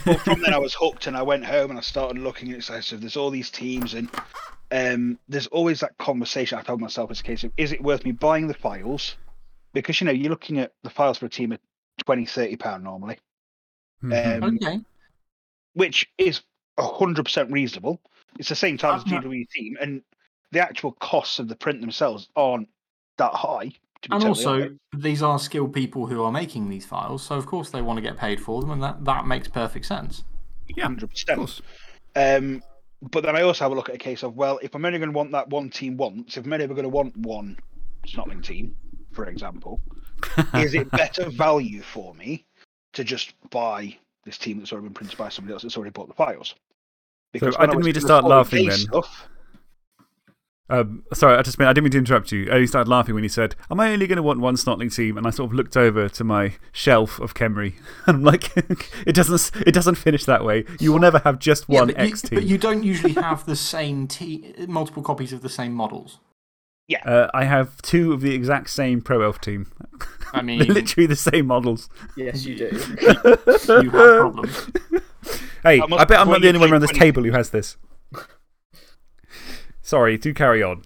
But from then I was hooked and I went home and I started looking at it. So so there's all these teams and um, there's always that conversation I told myself as a case of is it worth me buying the files? Because you know, you're looking at the files for a team at 20, 30 pound normally. Mhm. Um, Okay. which is hundred percent reasonable. It's the same time as I've not- GW team, and the actual costs of the print themselves aren't that high. To be And totally also, honest. these are skilled people who are making these files, so of course they want to get paid for them, and that, that makes perfect sense. Yeah, hundred of percent. course. Um, but then I also have a look at a case of well, if I'm only going to want that one team once, if I'm only ever going to want one Snotling team, for example, is it better value for me to just buy this team that's already been printed by somebody else that's already bought the files? Because I didn't was mean to start laughing then. Stuff, Um, sorry, I just mean, I didn't mean to interrupt you. I only started laughing when he said, Am I only going to want one Snotling team? And I sort of looked over to my shelf of Khemri. And I'm like, it doesn't, it doesn't finish that way. You will never have just one but, X you, team. but you don't usually have the same te- multiple copies of the same models. Uh, I have two of the exact same Pro Elf team. I mean, literally the same models. yes, you do. you have problems. Hey, That must I bet I'm not the only one around this table who has this. Sorry, do carry on.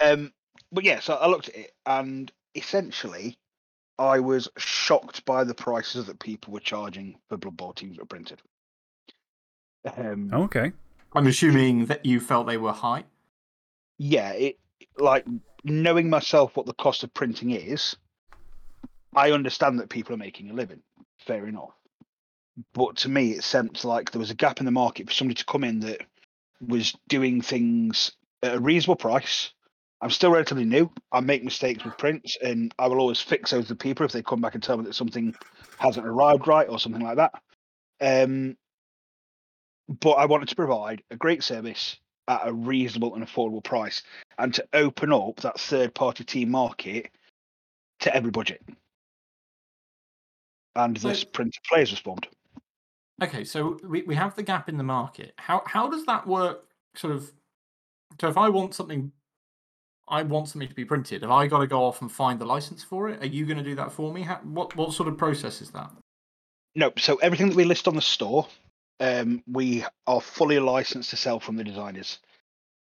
Um, but yeah, so I looked at it, and essentially, I was shocked by the prices that people were charging for Blood Bowl teams that were printed. Um, Okay. I'm assuming that you felt they were high. yeah, it like knowing myself what the cost of printing is, I understand that people are making a living. Fair enough. But to me, it seemed like there was a gap in the market for somebody to come in that was doing things at a reasonable price. I'm still relatively new. I make mistakes with prints, and I will always fix those with people if they come back and tell me that something hasn't arrived right or something like that. Um, but I wanted to provide a great service at a reasonable and affordable price and to open up that third party team market to every budget. And So- this print players was formed. Okay, so we, we have the gap in the market. How how does that work? Sort of. So if I want something, I want something to be printed. Have I got to go off and find the license for it? Are you going to do that for me? How, what what sort of process is that? No, so everything that we list on the store, um, we are fully licensed to sell from the designers.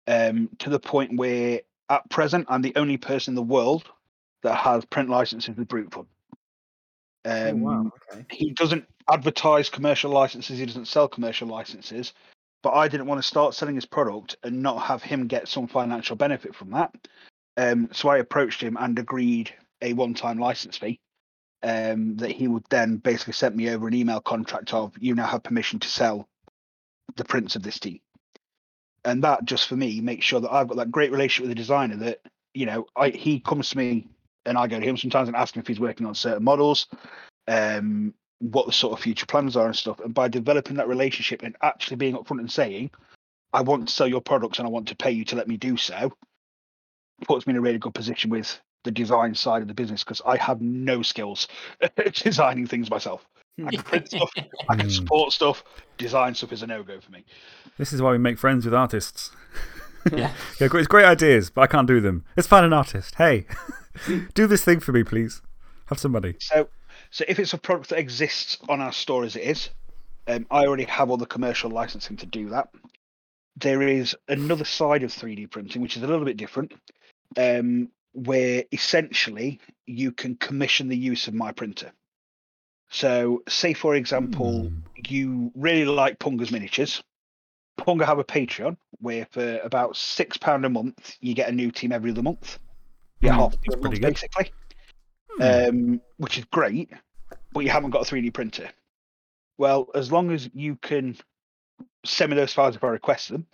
Um, to the point where at present I'm the only person in the world that has print licenses with Brutefun. Oh, Um, wow. Okay. he doesn't advertise commercial licenses, he doesn't sell commercial licenses. But I didn't want to start selling his product and not have him get some financial benefit from that. Um, so I approached him and agreed a one time license fee um, that he would then basically send me over an email contract of you now have permission to sell the prints of this team. And that just for me makes sure that I've got that great relationship with the designer that, you know, I he comes to me and I go to him sometimes and ask him if he's working on certain models, um, what the sort of future plans are and stuff. And by developing that relationship and actually being upfront and saying, I want to sell your products and I want to pay you to let me do so, puts me in a really good position with the design side of the business because I have no skills designing things myself. I can print stuff, I can Hmm. support stuff, design stuff is a no go for me. This is why we make friends with artists. Yeah. Yeah, it's great ideas, but I can't do them. Let's find an artist. Hey, do this thing for me, please. Have some money. So, so if it's a product that exists on our store as it is, um, I already have all the commercial licensing to do that. There is another side of 3D printing, which is a little bit different, um, where essentially you can commission the use of my printer. So, say for example, Hmm. you really like Punga's miniatures. Punga have a Patreon where for about six pound a month you get a new team every other month. Yeah, Hmm, half that's month pretty good. basically. Um, which is great, but you haven't got a 3D printer. Well, as long as you can send me those files if I request them,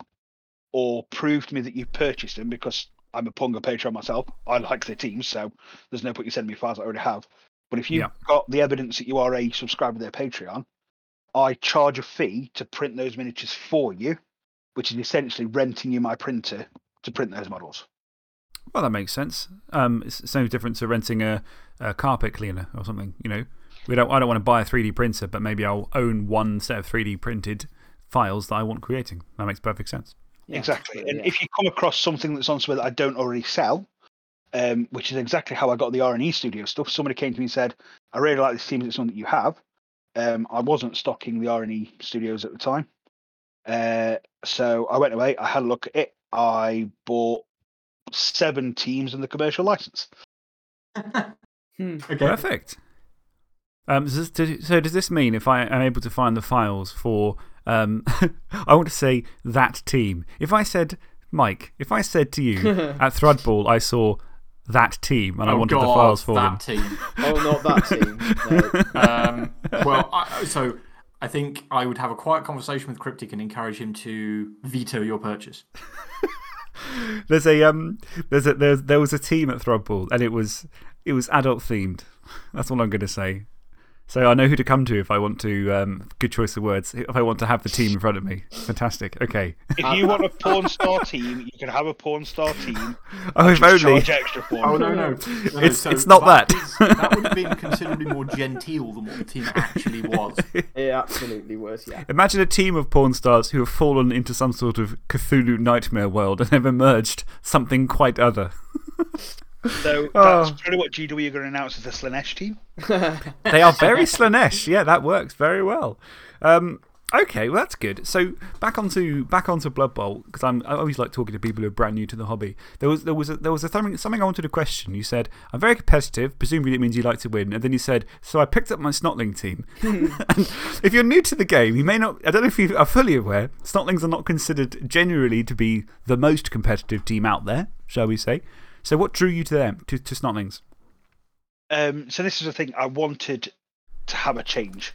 or prove to me that you purchased them, because I'm a Punga Patreon myself, I like the teams, so there's no point you sending me files I already have. But if you've Yeah. got the evidence that you are a subscriber to their Patreon, I charge a fee to print those miniatures for you, which is essentially renting you my printer to print those models. Well, that makes sense. Um, it's, it's no different to renting a, a carpet cleaner or something. You know, we don't, I don't want to buy a 3D printer, but maybe I'll own one set of 3D printed files that I want creating. That makes perfect sense. Yeah, exactly. And yeah. if you come across something that's on somewhere that I don't already sell, um, which is exactly how I got the R and E studio stuff. Somebody came to me and said, "I really like this team. It's something that you have." Um, I wasn't stocking the R and E studios at the time, uh, so I went away. I had a look at it. I bought seven teams in the commercial license. Hmm. Okay. Perfect. Um, so, does- so, does this mean if I am able to find the files for, um, I want to say that team. If I said, Mike, if I said to you at Thrudball, I saw that team and I Oh wanted the files for them. that team. Oh, not that team. No. um, well, I, so I think I would have a quiet conversation with Cryptic and encourage him to veto your purchase. There's a, um, there's a, there's, there was a team at Thrudball and it was, it was adult themed. That's all I'm going to say. So I know who to come to if I want to, um, good choice of words, if I want to have the team in front of me. Fantastic. Okay. If you want a porn star team, you can have a porn star team. Oh, if only. charge extra for Oh, no, no. no, no, It's- so it's not that. is- that would have been considerably more genteel than what the team actually was. It absolutely was, yeah. Imagine a team of porn stars who have fallen into some sort of Cthulhu nightmare world and have emerged something quite other. So Oh. that's probably what GW are going to announce as the Slaanesh team. They are very Slaanesh. Yeah, that works very well. Um, Okay, well, that's good. So, back onto, back onto Blood Bowl, because I always like talking to people who are brand new to the hobby. There was, there was, a, there was a something, something I wanted to question. You said, I'm very competitive, presumably it means you like to win. And then you said, So I picked up my Snotling team. and if you're new to the game, you may not, I don't know if you are fully aware, Snotlings are not considered generally to be the most competitive team out there, shall we say. So, what drew you to them, to, to Snotlings? Um, so, this is the thing I wanted to have a change.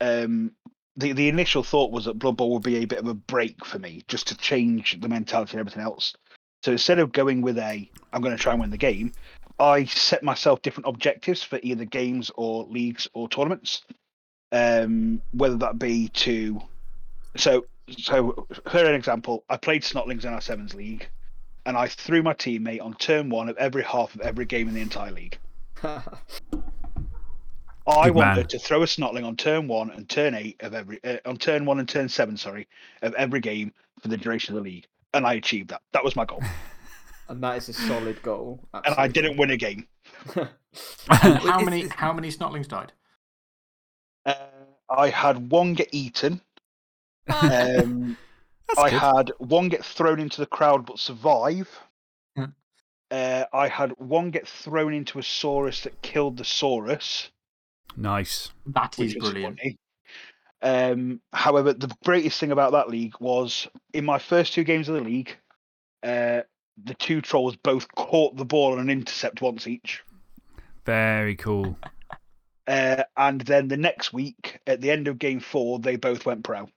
Um, the, the initial thought was that Blood Bowl would be a bit of a break for me, just to change the mentality and everything else. So instead of going with a, I'm going to try and win the game, I set myself different objectives for either games or leagues or tournaments. Um, whether that be to, so so for an example, I played Snotlings in our sevens league, and I threw my teammate on turn one of every half of every game in the entire league. I Good wanted man. to throw a snotling on turn one and turn eight of every uh, on turn one and turn seven, sorry, of every game for the duration of the league, and I achieved that. That was my goal, and that is a solid goal. and I didn't win a game. How many, it's- how many Snotlings died? Uh, I had one get eaten. Um, That's I good. had one get thrown into the crowd but survive. Hmm. Uh, I had one get thrown into a Saurus that killed the Saurus. Nice. That is brilliant. funny. Um, however, the greatest thing about that league was in my first two games of the league, uh, the two trolls both caught the ball on an intercept once each. Very cool. Uh, and then the next week, at the end of game four, they both went pro,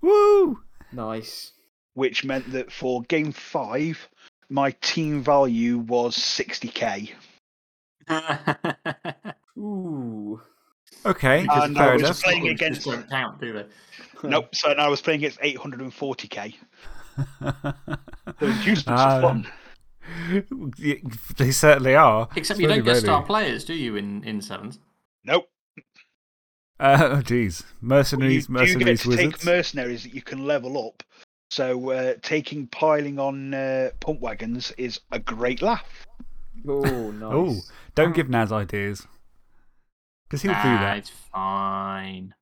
Woo! nice. which meant that for game five, my team value was 60k. Ooh. Okay, Because And fair I was enough. playing against- don't count, do they? Nope, so now I was playing against 840k. The inducements are fun. They certainly are. Except you Slowly, don't get star players, do you, in, in sevens? Nope. Uh, oh, jeez. Mercenaries, you do get mercenaries, to wizards. take mercenaries that you can level up. So uh, taking piling on uh, pump wagons is a great laugh. Oh, nice. Oh, don't give Naz ideas. Because he'll do that. It's fine.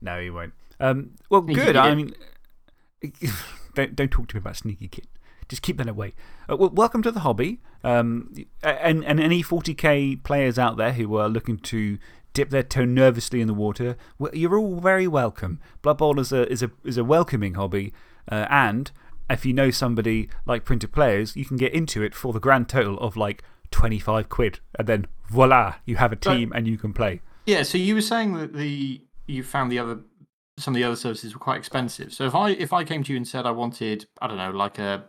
No, he won't. Um, well, Sneaky good. I mean, don't, don't talk to me about Sneaky Git. Just keep that away. Uh, well, welcome to the hobby. Um, and, and any 40k players out there who are looking to dip their toe nervously in the water, you're all very welcome. Blood Bowl is a, is a, is a welcoming hobby. Uh, and if you know somebody like Printed Players, you can get into it for the grand total of like 25 quid. And then voila, you have a So- team and you can play. Yeah, so you were saying that the you found the other some of the other services were quite expensive. So if I if I came to you and said I wanted I don't know like a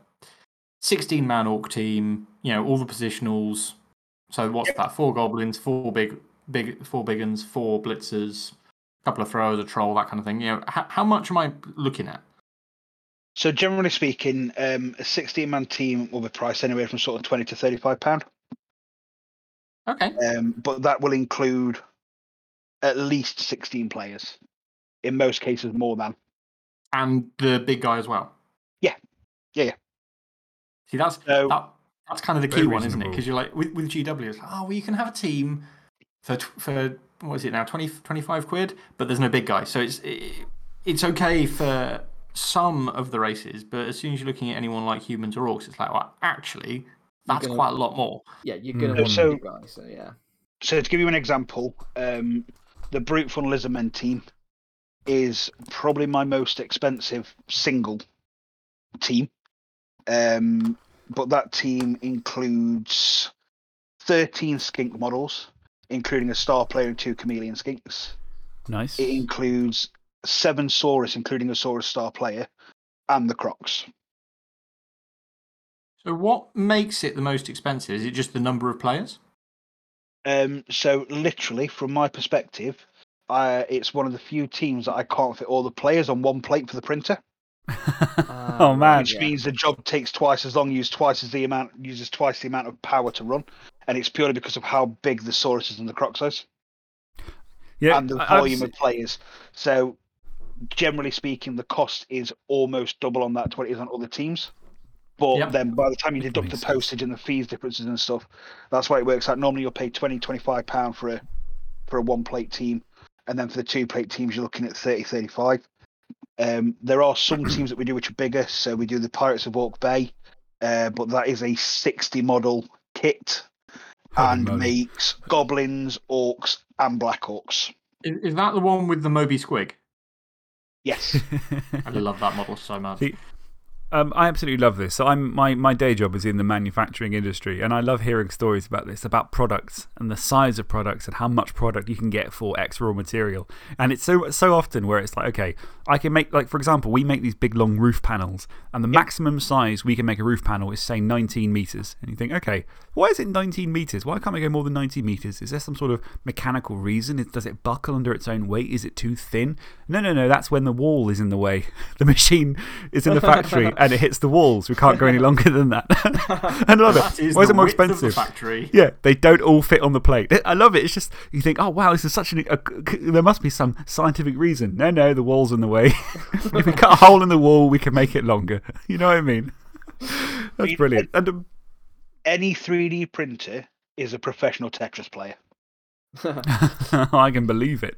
sixteen man orc team, you know all the positionals. So what's that? Four goblins, four big big four big uns, four blitzers, a couple of throwers, a troll, that kind of thing. You know how, how much am I looking at? So generally speaking, um, a 16 man team will be priced anywhere from sort of 20 to 35 pound. Okay, Um, but that will include at least 16 players. In most cases, more than. and the big guy as well. Yeah. Yeah, yeah. See that's So that, that's kind of the key Very one, isn't it? Because you're like with, with GW, it's like, oh well, you can have a team for for what is it now 20, 25 quid, but there's no big guy, so it's it, it's okay for some of the races, but as soon as you're looking at anyone like humans or orcs, it's like, well, actually, that's gonna- quite a lot more. Yeah, you're going Mm. to want So- a big guy, so yeah. so to give you an example, um, the Brute Fun Lizardmen team is probably my most expensive single team. Um, but that team includes 13 skink models, including a star player and two chameleon skinks. Nice. It includes seven Saurus, including a Saurus star player, and the Krox. So what makes it the most expensive? Is it just the number of players? Um, so literally, from my perspective, uh, it's one of the few teams that I can't fit all the players on one plate for the printer. Oh, um, man. which yeah. means the job takes twice as long, uses twice as the amount, uses twice the amount of power to run, and it's purely because of how big the Saurus is and the Krox is, yeah, and the I- I've volume of players. So, generally speaking, the cost is almost double on that to what it is on other teams. But Yep. then by the time you deduct the postage and the fees differences and stuff, that's why it works out. Normally you'll pay 20, 25 pound for a for a one plate team. And then for the two plate teams, you're looking at 30, 35. Um, there are some teams that we do which are bigger. So we do the Pirates of Oak Bay, uh, but that is a 60 model kit Holy and moly. makes goblins, orcs, and black orcs. Is, is that the one with the Moby Squig? Yes. I love that model so much. See, Um, I absolutely love this. So, I'm, my, my day job is in the manufacturing industry, and I love hearing stories about this about products and the size of products and how much product you can get for X raw material. And it's so, so often where it's like, okay, I can make, like, for example, we make these big long roof panels, and the maximum size we can make a roof panel is, say, 19 meters. And you think, okay, why is it 19 meters? Why can't we go more than 90 meters? Is there some sort of mechanical reason? Does it buckle under its own weight? Is it too thin? No, no, no, that's when the wall is in the way. The machine is in the factory and it hits the walls. We can't go any longer than that. and I love That it. is Why is it more width the expensive? factory. Yeah, they don't all fit on the plate. I love it. It's just, you think, oh, wow, this is such an. A, there must be some scientific reason. No, no, the wall's in the way. if we cut a hole in the wall, we can make it longer. You know what I mean? That's brilliant. And, um, Any 3D printer is a professional Tetris player. I can believe it.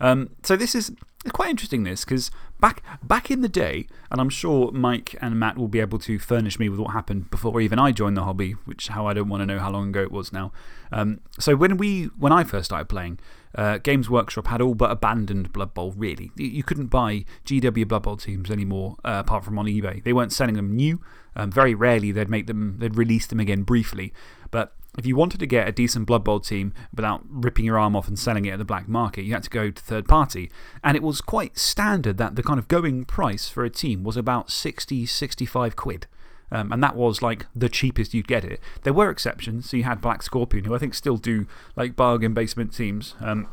Um, so this is quite interesting, this, because back, back in the day, and I'm sure Mike and Matt will be able to furnish me with what happened before even I joined the hobby, which how I don't want to know how long ago it was now. Um, so when, we, when I first started playing, uh, Games Workshop had all but abandoned Blood Bowl, really. You, couldn't buy GW Blood Bowl teams anymore uh, apart from on eBay. They weren't selling them new. Um, very rarely they'd, make them, they'd release them again briefly. But if you wanted to get a decent Blood Bowl team without ripping your arm off and selling it at the black market, you had to go to third party. And it was quite standard that the kind of going price for a team was about 60, 65 quid. Um, and that was like the cheapest you'd get it. There were exceptions. So you had Black Scorpion, who I think still do like bargain basement teams. Um,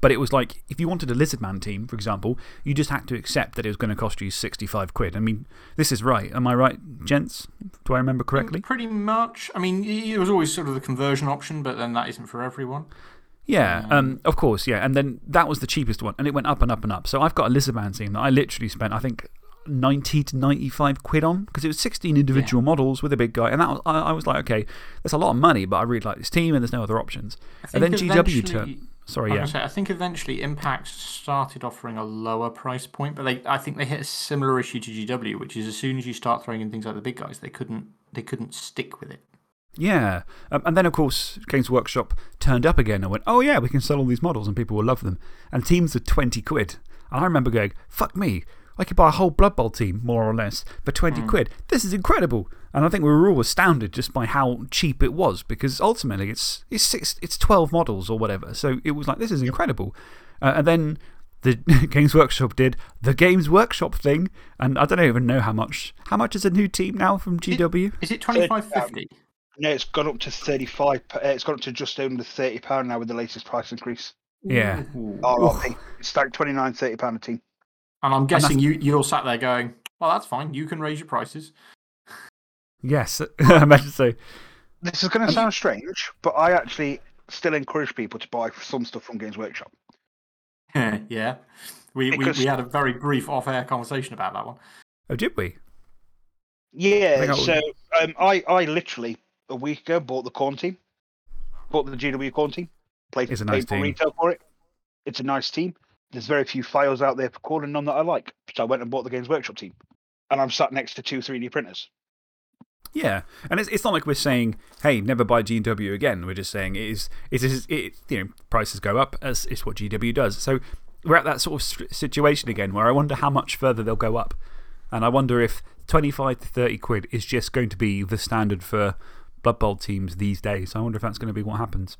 but it was like, if you wanted a Lizardman team, for example, you just had to accept that it was going to cost you 65 quid. I mean, this is right. Am I right, gents? Do I remember correctly? Pretty much. I mean, it was always sort of the conversion option, but then that isn't for everyone. Yeah, um, of course, yeah. And then that was the cheapest one, and it went up and up and up. So I've got a Lizardman team that I literally spent, I think, 90 to 95 quid on because it was 16 individual models with a big guy. And that was, I, I was like, okay, that's a lot of money, but I really like this team and there's no other options. And then GW turned. Sorry, yeah. gonna say, I think eventually Impact started offering a lower price point, but they, I think they hit a similar issue to GW, which is as soon as you start throwing in things like the big guys, they couldn't, they couldn't stick with it. Yeah. Um, and then, of course, Games Workshop turned up again and went, oh, yeah, we can sell all these models and people will love them. And teams are 20 quid. And I remember going, fuck me. I could buy a whole Blood Bowl team, more or less, for 20 quid. This is incredible. And I think we were all astounded just by how cheap it was because ultimately it's, it's, six, it's 12 models or whatever. So it was like, this is incredible. Uh, and then the Games Workshop did the Games Workshop thing. And I don't even know how much. How much is a new team now from GW? Is it twenty five fifty? No, it's gone up to 35. p- Uh, it's gone up to just under £30 now with the latest price increase. Yeah. RRP. It's like 29 £30 a team. And I'm guessing you, you all sat there going, well, that's fine. You can raise your prices. Yes, I imagine so. This is going to sound strange, but I actually still encourage people to buy some stuff from Games Workshop. yeah. We, we, Because- we had a very brief off air conversation about that one. Oh, did we? Yeah, I so um, I, I literally, a week ago, bought the Khorne team. Bought the GW Khorne team. Played, It's a nice paid team. retail for it. It's a nice team. There's very few files out there for Khorne and none that I like. So I went and bought the Games Workshop team. And I'm sat next to two 3D printers. Yeah. And it's, it's not like we're saying, hey, never buy GW again. We're just saying it is, it is it, you know, prices go up as it's what GW does. So we're at that sort of situation again where I wonder how much further they'll go up. And I wonder if 25 to 30 quid is just going to be the standard for Blood Bowl teams these days. I wonder if that's going to be what happens.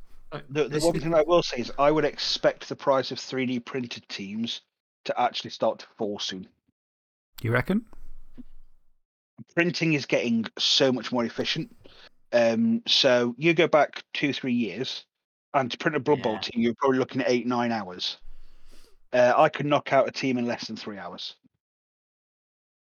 The, the one thing I will say is I would expect the price of 3D printed teams to actually start to fall soon. You reckon? Printing is getting so much more efficient. Um, so you go back two, three years, and to print a Blood Bowl team, you're probably looking at eight, nine hours. Uh, I could knock out a team in less than three hours.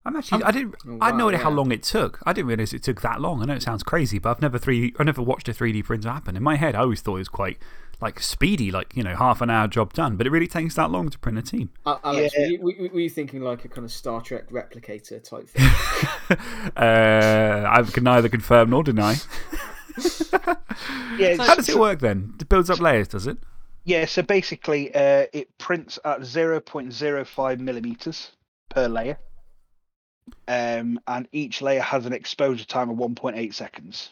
I'm actually, I didn't, Oh, I had no wow, idea how long it took. I didn't realise it took that long. I know it sounds crazy, but I've never, three, I never watched a 3D printer happen. In my head, I always thought it was quite like speedy, like, you know, half an hour job done. But it really takes that long to print a team. Uh, Alex, Yeah. were, you, were, were you thinking like a kind of Star Trek replicator type thing? uh, I can neither confirm nor deny. Yeah, How does it work then? It builds up layers, does it? Yeah, so basically, uh, it prints at 0.05 millimeters per layer. Um, and each layer has an exposure time of 1.8 seconds.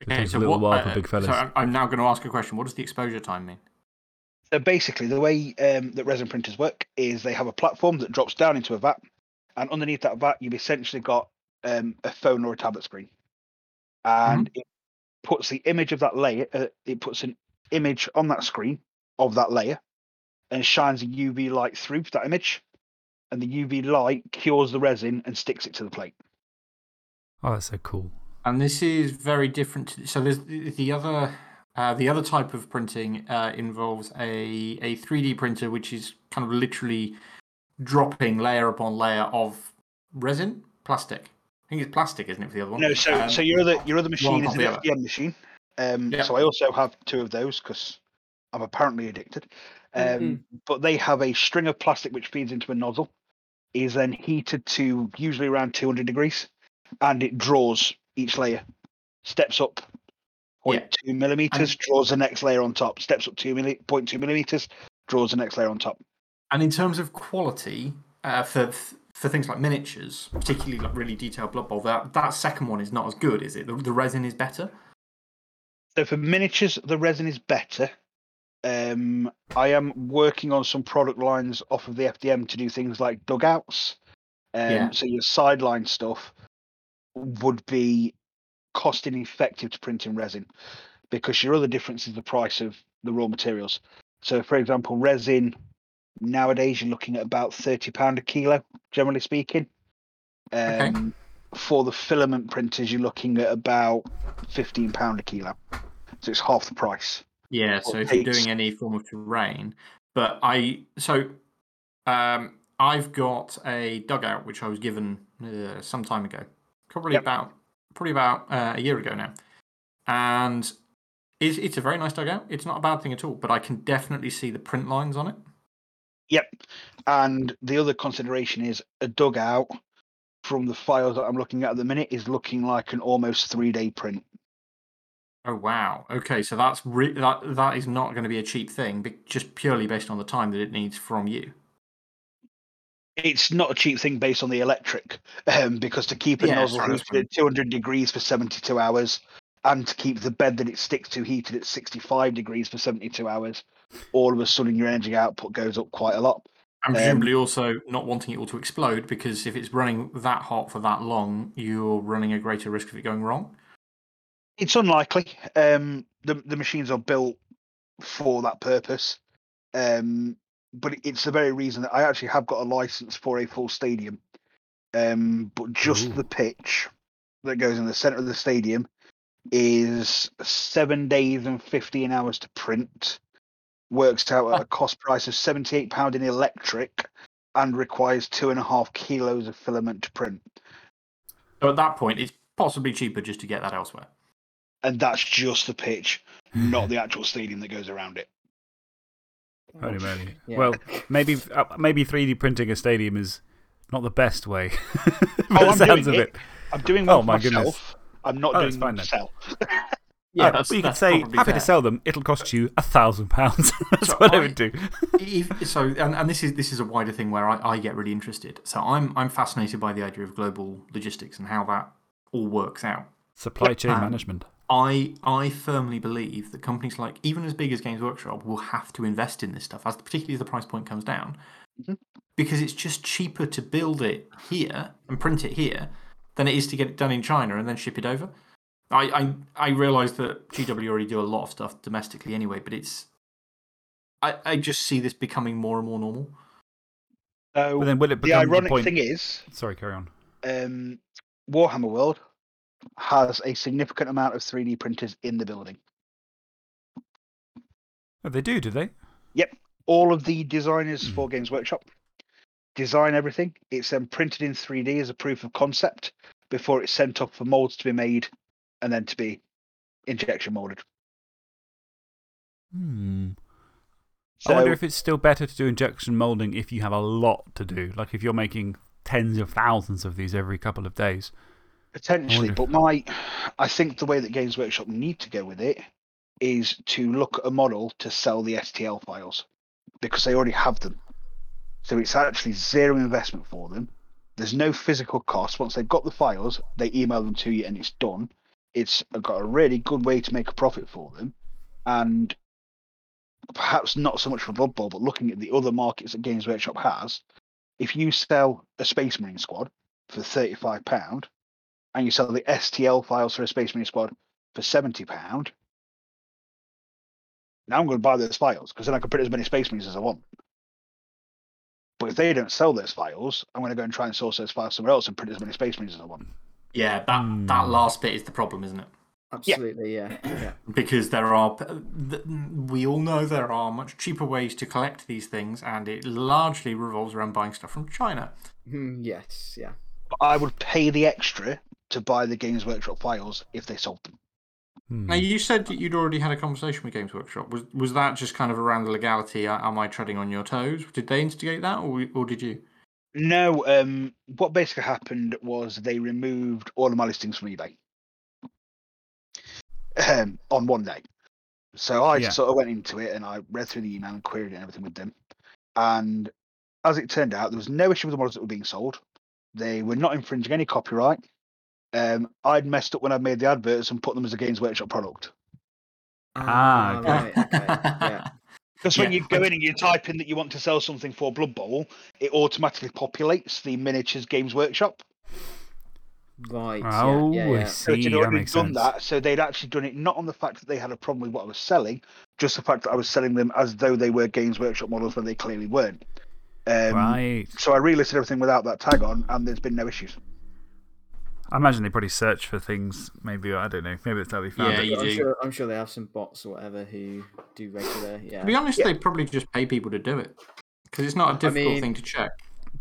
It takes a little while for big fellas. So I'm- I'm now going to ask a question. What does the exposure time mean? So basically, the way um, that resin printers work is they have a platform that drops down into a vat, and underneath that vat, you've essentially got um, a phone or a tablet screen, and it puts the image of that layer. Uh, it puts an image on that screen of that layer, and shines a UV light through that image, and the UV light cures the resin and sticks it to the plate. Oh, that's so cool. And this is very different. To, so there's the the other, uh, the other type of printing uh, involves a, a 3D printer, which is kind of literally dropping layer upon layer of resin, plastic. I think it's plastic, isn't it, for the other one? No, so Um, so your other your other machine is an the other. FDM machine. Um, Yeah. So I also have two of those because I'm apparently addicted. Um, Mhm. But they have a string of plastic which feeds into a nozzle, is then heated to usually around 200 degrees, and it draws each layer, steps up Yeah. 0.2 millimeters, draws the next layer on top, steps up 2 milli- 0.2 millimeters, draws the next layer on top. And in terms of quality, uh, for for things like miniatures, particularly like really detailed Blood Bowl, that, that second one is not as good, is it? The, the resin is better? So for miniatures, the resin is better. Um, I am working on some product lines off of the FDM to do things like dugouts. Um, Yeah. So your sideline stuff would be cost ineffective to print in resin because your other difference is the price of the raw materials. So, for example, resin nowadays you're looking at about thirty pound a kilo, generally speaking. Okay. Um, For the filament printers, you're looking at about fifteen pound a kilo, so it's half the price. Yeah, so if you're doing any form of terrain. But I, so um, I've got a dugout which I was given uh, some time ago, probably Yep. about probably about uh, a year ago now, and it's, it's a very nice dugout. It's not a bad thing at all, but I can definitely see the print lines on it. Yep. And the other consideration is a dugout from the files that I'm looking at at the minute is looking like an almost three day print. Oh wow! Okay, so that's re- that that is not going to be a cheap thing, be- just purely based on the time that it needs from you. It's not a cheap thing based on the electric, um, because to keep a Yeah, nozzle sorry, heated at 200 degrees for 72 hours and to keep the bed that it sticks to heated at 65 degrees for 72 hours, all of a sudden your energy output goes up quite a lot. And Um, presumably also not wanting it all to explode because if it's running that hot for that long, you're running a greater risk of it going wrong. It's unlikely. Um, the the machines are built for that purpose. Um, but it's the very reason that I actually have got a license for a full stadium. Um, but just Ooh. the pitch that goes in the center of the stadium is seven days and fifteen hours to print. Works out at a cost price of seventy eight pound in electric, and requires two and a half kilos of filament to print. So at that point, it's possibly cheaper just to get that elsewhere. And that's just the pitch, not the actual stadium that goes around it. Holy moly. Yeah. Well, maybe, uh, maybe 3D printing a stadium is not the best way. Oh, the I'm sounds doing of it. it. I'm doing Oh, one for my myself. goodness. I'm not Oh, doing that's fine one to sell. Yeah, Oh, that's, you could say, happy fair. to sell them. It'll cost you a thousand pounds. That's So what I I- would do. If- so, and, and this is this is a wider thing where I, I get really interested. So I'm I'm fascinated by the idea of global logistics and how that all works out. Supply chain Um, management. I I firmly believe that companies like even as big as Games Workshop will have to invest in this stuff, as particularly as the price point comes down, Mhm. because it's just cheaper to build it here and print it here than it is to get it done in China and then ship it over. I I, I realise that GW already do a lot of stuff domestically anyway, but it's I, I just see this becoming more and more normal. So But then will it the become ironic point... thing is, Sorry, carry on. um, Warhammer World has a significant amount of 3D printers in the building. Oh, they do, do they? Yep. All of the designers Hmm. for Games Workshop design everything. It's then printed in 3D as a proof of concept before it's sent off for molds to be made and then to be injection molded. Hmm. So I wonder if it's still better to do injection molding if you have a lot to do. Like if you're making tens of thousands of these every couple of days. Potentially, but my, I think the way that Games Workshop need to go with it is to look at a model to sell the STL files because they already have them. So it's actually zero investment for them. There's no physical cost. Once they've got the files, they email them to you and it's done. It's got a really good way to make a profit for them. And perhaps not so much for Blood Bowl, but looking at the other markets that Games Workshop has, if you sell a Space Marine squad for £35 and you sell the STL files for a Space Marine squad for £70, now I'm going to buy those files because then I can print as many Space Marines as I want. But if they don't sell those files, I'm going to go and try and source those files somewhere else and print as many Space Marines as I want. Yeah, that, that Hmm. last bit is the problem, isn't it? Absolutely, yeah. yeah. Because there are, we all know there are much cheaper ways to collect these things, and it largely revolves around buying stuff from China. Hmm, yes, yeah. But I would pay the extra to buy the Games Workshop files if they sold them. Hmm. Now, you said that you'd already had a conversation with Games Workshop. Was, was that just kind of around the legality? Uh, Am I treading on your toes? Did they instigate that, or, or did you? No, um, what basically happened was they removed all of my listings from eBay um, on one day. So I Yeah. sort of went into it and I read through the email and queried it and everything with them. And as it turned out, there was no issue with the models that were being sold. They were not infringing any copyright. Um, I'd messed up when I made the adverts and put them as a Games Workshop product. Ah, okay. right, okay. Yeah. Because when Yeah, you go in and you type in that you want to sell something for Blood Bowl, it automatically populates the miniatures Games Workshop. Right. Oh, yeah, yeah, I yeah. So see. they'd That already makes done sense. that, so they'd actually done it not on the fact that they had a problem with what I was selling, just the fact that I was selling them as though they were Games Workshop models when they clearly weren't. Um, right. So I relisted everything without that tag on, and there's been no issues. I imagine they probably search for things. Maybe, I don't know. Maybe that's how they found Yeah, it. you I'm do. sure, I'm sure they have some bots or whatever who do regular. Yeah. To be honest, Yeah. they probably just pay people to do it. Because it's not a difficult mean- thing to check.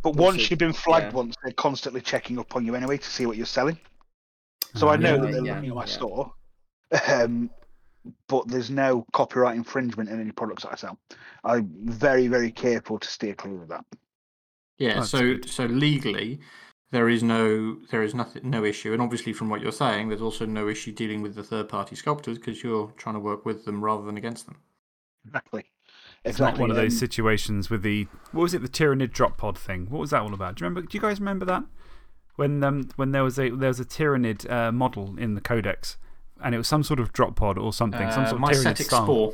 But Also, once you've been flagged yeah. once, they're constantly checking up on you anyway to see what you're selling. So I know Yeah, that they're yeah, looking at my yeah. store, um, but there's no copyright infringement in any products that I sell. I'm very, very careful to steer clear of that. Yeah, That's so good. so legally, there is no there is nothing no issue, and obviously from what you're saying, there's also no issue dealing with the third party sculptors because you're trying to work with them rather than against them. Exactly. It's exactly. not one of those situations with the. What was it? The Tyranid drop pod thing. What was that all about? Do you remember? Do you guys remember that? When, um, when there was a, there was a Tyranid uh, model in the Codex, and it was some sort of drop pod or something. some Uh, sort of my Tyranid Cetic. Spore.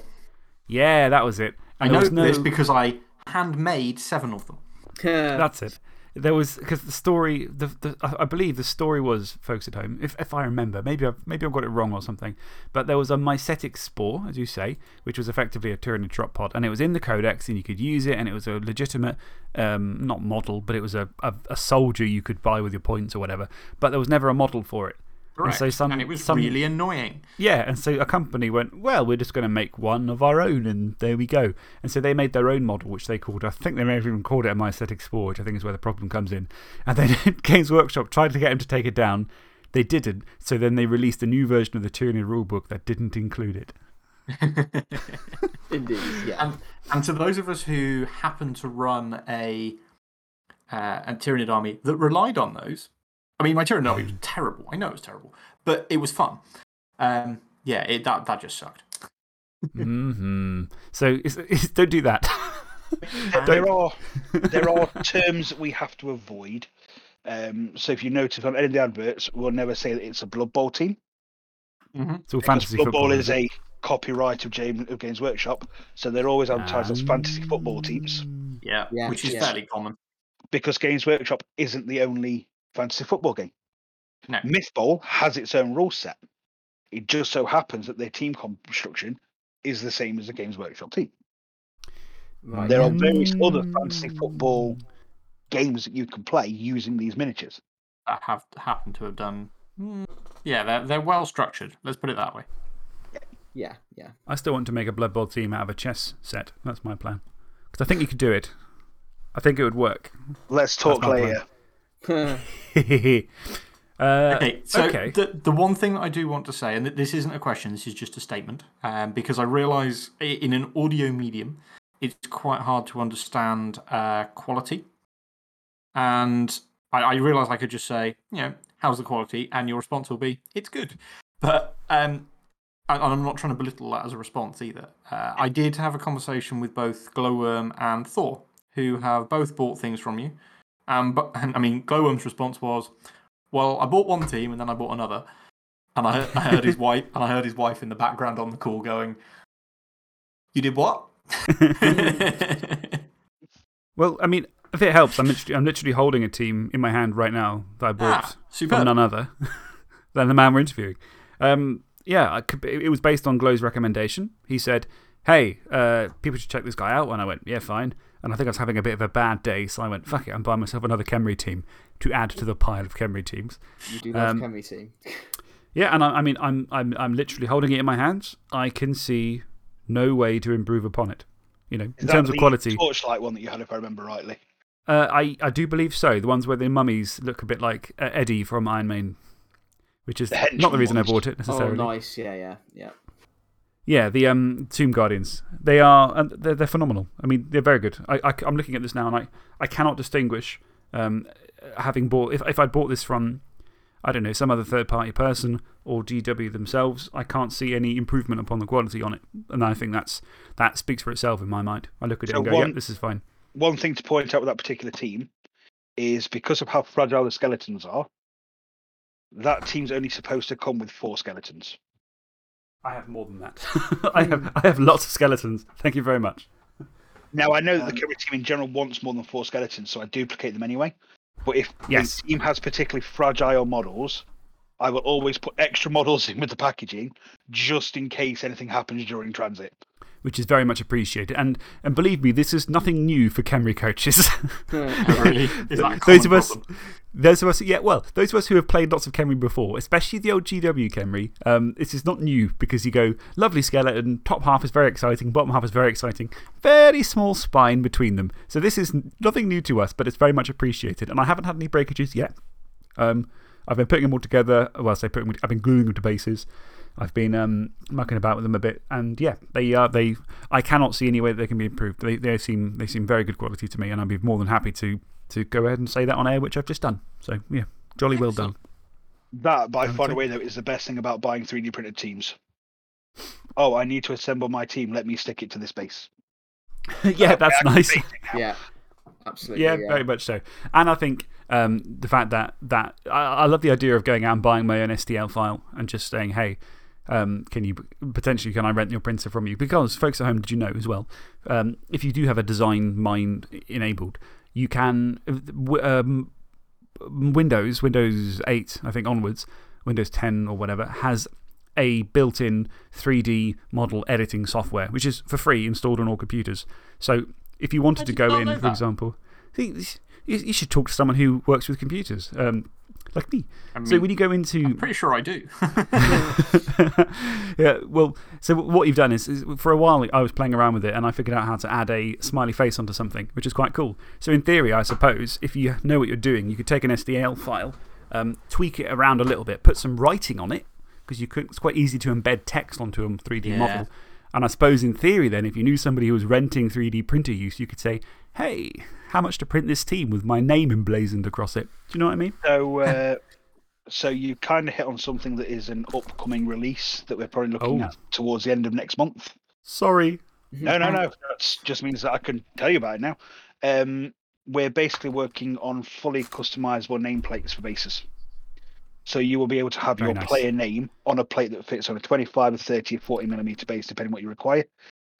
Yeah, that was it. I know no, this because I handmade seven of them. That's it. There was because the story, the, the, I believe the story was folks at home, if, if I remember. Maybe I've, maybe I've got it wrong or something. But there was a mycetic spore, as you say, which was effectively a Tyranid drop pod. And it was in the Codex and you could use it. And it was a legitimate, um, not model, but it was a, a, a soldier you could buy with your points or whatever. But there was never a model for it. Correct. so some- and it was some- really annoying. Yeah, and so a company went, well, we're just going to make one of our own, and there we go. And so they made their own model, which they called, I think they may have even called it a Mycetic Spore, which I think is where the problem comes in. And then Games Workshop tried to get him to take it down. They didn't, so then they released a new version of the Tyranid rulebook that didn't include it. Indeed, yeah. And, and to those of us who happen to run a, uh, a Tyranid army that relied on those, I mean, my Tyranid army was terrible. I know it was terrible, but it was fun. Um, yeah, it, that, that just sucked. mm hmm. So it's, it's, don't do that. there are there are terms that we have to avoid. Um, so if you notice on any of the adverts, we'll never say that it's a Blood Bowl team. Mm-hmm. It's all fantasy Blood football. Bowl is isn't a copyright of James, of Games Workshop, so they're always it? advertised as fantasy football teams. Um, Yeah, Yeah, which is yeah. fairly common. Because Games Workshop isn't the only fantasy football game. No. Myth Bowl has its own rule set. It just so happens that their team construction is the same as the Games Workshop team. Right. There are various other fantasy football games that you can play using these miniatures. That have happened to have done. mm, Yeah, they're, they're well structured. Let's put it that way. Yeah, yeah. I still want to make a Blood Bowl team out of a chess set. That's my plan. Because I think you could do it. I think it would work. Let's talk later. plan. uh, Okay, so okay. The, the one thing that I do want to say, and this isn't a question, this is just a statement, um, because I realise in an audio medium, it's quite hard to understand uh, quality. And I, I realise I could just say, you know, how's the quality? And your response will be, it's good. But um, and I'm not trying to belittle that as a response either. Uh, I did have a conversation with both Glowworm and Thor, who have both bought things from you. Um, but, and I mean, Glowworm's response was, "Well, I bought one team and then I bought another." And I, I heard his wife, and I heard his wife in the background on the call going, "You did what?" Well, I mean, if it helps, I'm literally, I'm literally holding a team in my hand right now that I bought ah, from none other than the man we're interviewing. Um, yeah, I could, it was based on Glow's recommendation. He said, Hey, uh, people should check this guy out. And I went, Yeah, fine. And I think I was having a bit of a bad day, so I went, Fuck it, I'm buying myself another Khemri team to add to the pile of Khemri teams. You do love Um, Khemri team. Yeah, and I, I mean, I'm, I'm, I'm literally holding it in my hands. I can see no way to improve upon it. You know, Is in terms of the quality. Torchlight one that you had, if I remember rightly. Uh, I, I do believe so. The ones where the mummies look a bit like uh, Eddie from Iron Maiden, which is The not the henchman reason I bought it necessarily. Oh, necessarily. nice. Yeah, yeah, yeah. Yeah, the um, Tomb Guardians. They are and they're, they're phenomenal. I mean, they're very good. I, I, am looking at this now and I, I cannot distinguish um, having bought, if, if I bought this from, I don't know, some other third party person or GW themselves, I can't see any improvement upon the quality on it. And I think that's, that speaks for itself in my mind. I look at it and go, one- yep, this is fine. One thing to point out with that particular team is because of how fragile the skeletons are, that team's only supposed to come with four skeletons. I have more than that. I, have, I have lots of skeletons. Thank you very much. Now, I know that Um, the Khemri team in general wants more than four skeletons, so I duplicate them anyway. But if Yes. the team has particularly fragile models, I will always put extra models in with the packaging just in case anything happens during transit. Which is very much appreciated. And, and believe me, this is nothing new for Khemri coaches. really? Is that a those of us, problem? Those of us, yeah, well, those of us who have played lots of Khemri before, especially the old GW Khemri, um, this is not new because you go, lovely skeleton, top half is very exciting, bottom half is very exciting, very small spine between them. So this is nothing new to us, but it's very much appreciated. And I haven't had any breakages yet. Um, I've been putting them all together. Well, I say putting, I've been gluing them to bases. I've been um, mucking about with them a bit. And yeah, they, are. they, I cannot see any way that they can be improved. They, they, seem, they seem very good quality to me, and I'd be more than happy to, to go ahead and say that on air, which I've just done. So yeah, jolly well done. That, by far and Okay. away, though, is the best thing about buying 3D printed teams. Oh, I need to assemble my team. Let me stick it to this base. yeah, that's nice. basic now. Yeah, absolutely. Yeah, very much so. And I think um, the fact that, that I, I love the idea of going out and buying my own STL file and just saying, hey, um, can you potentially can I rent your printer from you? Because, folks at home, did you know as well? Um, if you do have a design mind enabled, you can. Um, Windows, Windows 8, I think onwards, Windows 10 or whatever, has a built in 3D model editing software, which is for free installed on all computers. So if you wanted to go in, for example, you, you should talk to someone who works with computers, um, like me. I so mean, when you go into. I'm pretty sure I do. yeah, well, so what you've done is, is, for a while, I was playing around with it and I figured out how to add a smiley face onto something, which is quite cool. So, in theory, I suppose, if you know what you're doing, you could take an STL file, um, tweak it around a little bit, put some writing on it, because you could it's quite easy to embed text onto a 3D Yeah. model. And I suppose, in theory, then, if you knew somebody who was renting 3D printer use, you could say, hey, how much to print this team with my name emblazoned across it? Do you know what I mean? So, uh, so you kind of hit on something that is an upcoming release that we're probably looking Oh. at towards the end of next month. Sorry. No, no, no. That just means that I can tell you about it now. Um, we're basically working on fully customizable nameplates for bases. So you will be able to have Very your nice. player name on a plate that fits on a 25, a 30, or 40 millimeter base, depending what you require.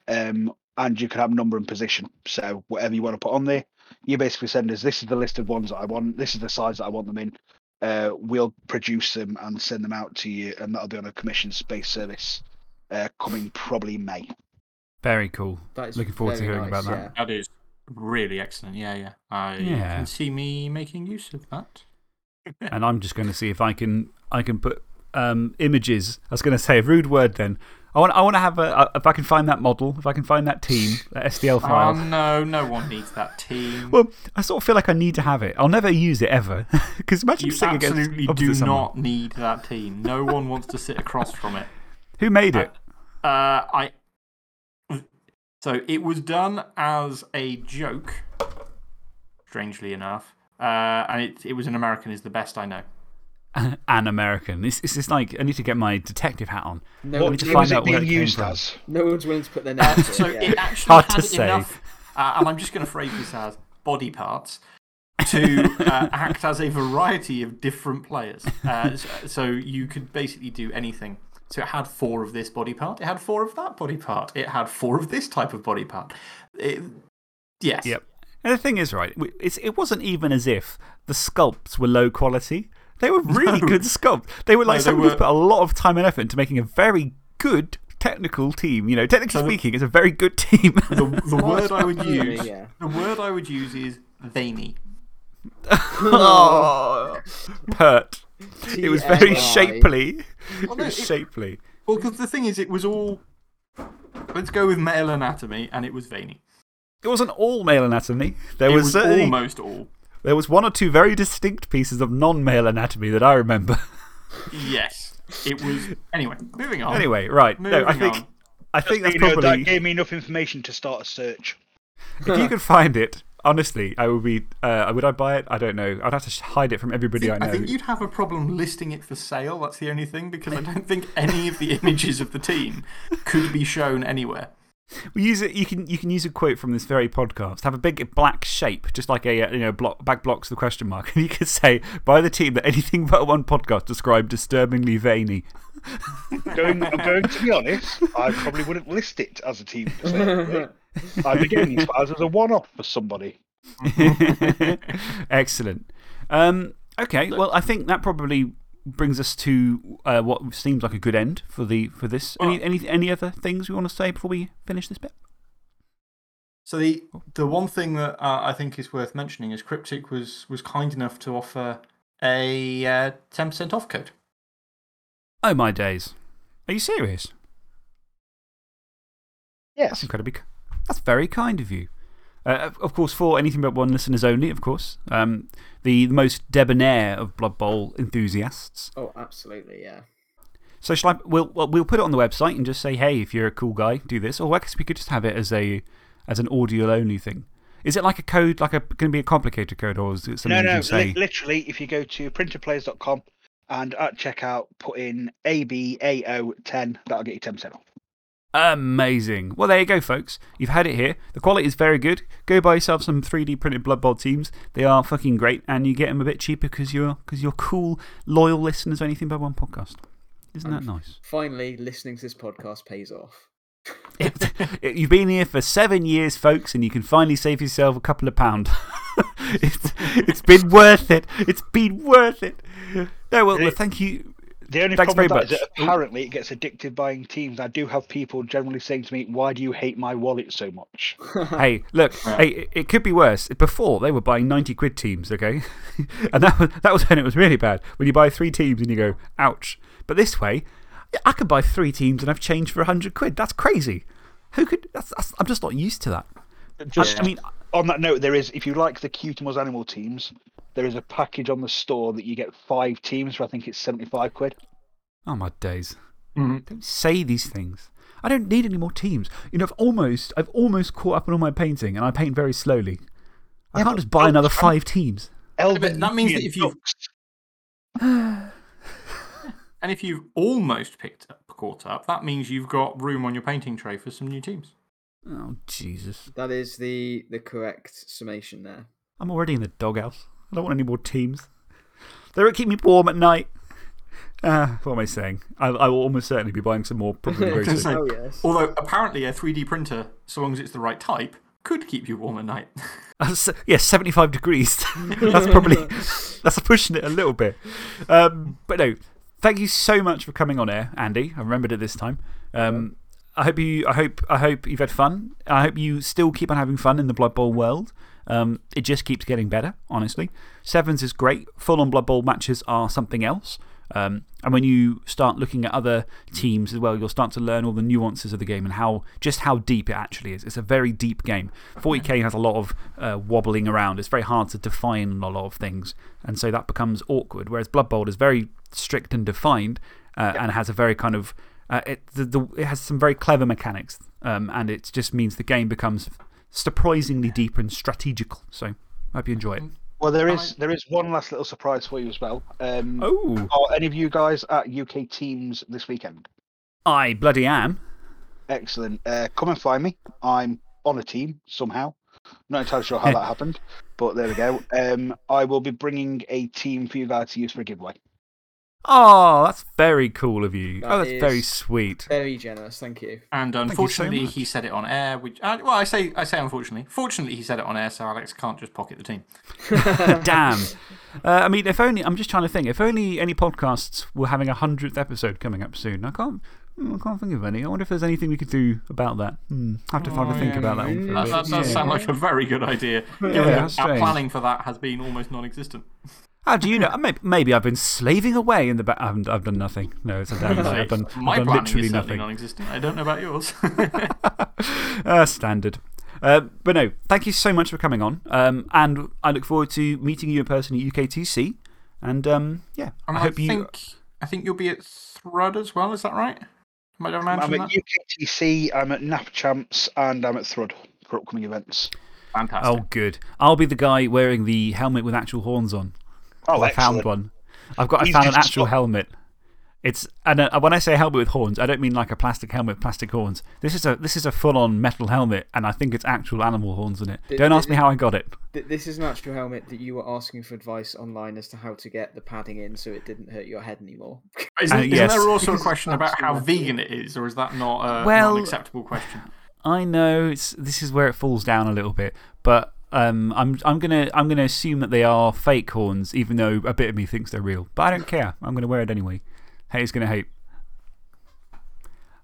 Um, and you can have number and position. So whatever you want to put on there, you basically send us this is the list of ones that I want, this is the size that I want them in. Uh, we'll produce them and send them out to you, and that'll be on a commission space service uh, coming probably May. Very cool. That is Looking forward to very hearing about that. yeah. that is really excellent. Yeah, yeah. I Yeah. can see me making use of that. and I'm just going to see if I can, I can put um, images. I was going to say a rude word then. I want, I want to have a, uh, if I can find that model, if I can find that team, that STL file. Oh, file. no, no one needs that team. well, I sort of feel like I need to have it. I'll never use it ever. Because imagine you sitting against absolutely opposite do someone. not need that team. No one wants to sit across from it. Who made it? Uh, I. So it was done as a joke, strangely enough. Uh, and it, it was an American, is the best I know. an American. It's, it's just like, I need to get my detective hat on. No, what one's, to team find out where being it came used from. as? no one's willing to put their name Uh, to so it. it actually Hard to say. enough, uh, and I'm just going to phrase this as body parts, to uh, act as a variety of different players. Uh, so, so you could basically do anything. So it had four of this body part, it had four of that body part, it had four of this type of body part. It, yes. Yep. And the thing is, right, it's, it wasn't even as if the sculpts were low quality. They were really No. good sculpts. They were like No, they somebody were- put a lot of time and effort into making a very good technical team. You know, technically So speaking, it's a very good team. The, the word I would use, yeah. the word I would use is veiny. oh, pert. It was very shapely. Well, It no, was it- shapely. Well, because the thing is, it was all. Let's go with male anatomy, and it was veiny. It wasn't all male anatomy. There it was, was certainly almost all. There was one or two very distinct pieces of non male anatomy that I remember. Yes. It was. Anyway, moving on. anyway, right. No, I think, on. I think that's you know, probably. that gave me enough information to start a search. If you could find it, honestly, I would be. Uh, would I buy it? I don't know. I'd have to hide it from everybody I know. I think you'd have a problem listing it for sale. That's the only thing, because I don't think any of the images of the team could be shown anywhere. We use it. You can you can use a quote from this very podcast. Have a big black shape, just like a uh, you know block, back blocks the question mark, and you could say by the team that anything but one podcast described disturbingly veiny. Going, I'm going to be honest, I probably wouldn't list it as a team. per se. I'd be getting these files as a one off for somebody. Excellent. Um, okay, well, I think that probably brings us to uh, what seems like a good end for, the, for this. Any, any, any other things we want to say before we finish this bit? So the the one thing that uh, I think is worth mentioning is Cryptic was was kind enough to offer a uh, ten percent off code. Oh, my days. Are you serious? That's Yes. incredibly. That's very kind of you. Uh, of- of course, for anything but one listeners only, of course. Um, the, the most debonair of Blood Bowl enthusiasts. Oh, absolutely, yeah. So, shall I, we'll, well, we'll put it on the website and just say, hey, if you're a cool guy, do this. Or I guess we could just have it as, a, as an audio only thing. Is it like a code, like a going to be a complicated code, or is it something No, you no, can say? li- literally, if you go to printedplayers.com and at checkout put in ABAO10, that'll get you 10% off. Amazing. Well, there you go, folks. You've had it here. The quality is very good. Go buy yourself some 3D printed Blood Bowl teams. They are fucking great, and you get them a bit cheaper because you're, cause you're cool, loyal listeners of anything but one podcast. Isn't that nice? Finally, listening to this podcast pays off. It- it- you've been here for seven years, folks, and you can finally save yourself a couple of pounds. it's, it's been worth it. It's been worth it. No, well, well thank you. The only Thanks problem very with that is that apparently it gets addicted buying teams. I do have people generally saying to me, Why do you hate my wallet so much? hey, look, hey, it, it could be worse. Before, they were buying 90 quid teams, okay? and that was, that was when it was really bad. When you buy three teams and you go, ouch. But this way, I could buy three teams and I've change for 100 quid. That's crazy. Who could. That's, that's, I'm just not used to that. Just I mean, on that note, there is, if you like the Cutimals animal teams, there is a package on the store that you get five teams for I think it's 75 quid. oh my days. Mhm. Don't say these things. I don't need any more teams. You know, I've almost, I've almost caught up on all my painting and I paint very slowly. I Yeah, can't just buy another five teams. Elven that means that if you- And if you've almost picked up, caught up, that means you've got room on your painting tray for some new teams. Oh, Jesus. That is the, the correct summation there. I'm already in the doghouse. I don't want any more teams. They won't keep me warm at night. Ah, what am I saying? I, I will almost certainly be buying some more probably very soon. say- Oh, yes. Although, apparently, a 3D printer, so long as it's the right type, could keep you warm at night. That's- yeah, 75 degrees. that's probably that's pushing it a little bit. Um, but no, thank you so much for coming on air, Andy. I remembered it this time. Um, I, hope you, I, hope, I hope you've had fun. I hope you still keep on having fun in the Blood Bowl world. Um, it just keeps getting better, honestly. Sevens is great. Full on Blood Bowl matches are something else. Um, and when you start looking at other teams as well, you'll start to learn all the nuances of the game and how, just how deep it actually is. It's a very deep game. 40k has a lot of uh, wobbling around. It's very hard to define a lot of things. And so that becomes awkward. Whereas Blood Bowl is very strict and defined uh, and has a very kind of. Uh, it, the, the, it has some very clever mechanics. Um, and it just means the game becomes surprisingly deep and strategical. So I hope you enjoy it. Well, there is, there is one last little surprise for you as well. Um, Oh, Are any of you guys at UK teams this weekend? I bloody am. Excellent. Uh, come and find me. I'm on a team somehow. Not entirely sure how that happened, but there we go. Um, I will be bringing a team for you guys to use for a giveaway. Oh, that's very cool of you. That oh, that's very sweet. Very generous, thank you. And you so unfortunately, he said it on air. Which, uh, well, I say, I say unfortunately. Fortunately, he said it on air, so Alex can't just pocket the team. Damn. Uh, I mean, if only, I'm just trying to think, if only any podcasts were having a 100th episode coming up soon. I can't, I can't think of any. I wonder if there's anything we could do about that. Hmm, I have to find Oh, to think yeah. about that one for a That, bit. that does Yeah. sound like a very good idea. given Yeah, our strange. planning for that has been almost non-existent. How do you know? Maybe, maybe I've been slaving away in the back. I've, I've done nothing. No, it's a damn lie. I've done, My I've done literally is nothing. non-existent. I don't know about yours. uh, standard. Uh, but no, thank you so much for coming on. Um, and I look forward to meeting you in person at UKTC. And um, yeah, and I I, hope you. think I think you'll be at Thrud as well. Is that right? Might I I'm mention at? UKTC, I'm at NAP Champs, and I'm at Thrud for upcoming events. Fantastic. Oh, good. I'll be the guy wearing the helmet with actual horns on. Oh, I found one. I've got. I found an to actual helmet. It's and uh, when I say helmet with horns, I don't mean like a plastic helmet with plastic horns. This is a this is a full on metal helmet, and I think it's actual animal horns in it. Th- Don't th- ask me how I got it. Th- This is an actual helmet that you were asking for advice online as to how to get the padding in so it didn't hurt your head anymore. Isn't, Uh, isn't there also a question about how vegan it is, or is that not, uh, not Well- an acceptable question? I know it's this is where it falls down a little bit, but um, I'm I'm gonna I'm gonna assume that they are fake horns, even though a bit of me thinks they're real. But I don't care. I'm gonna wear it anyway. Haters gonna hate.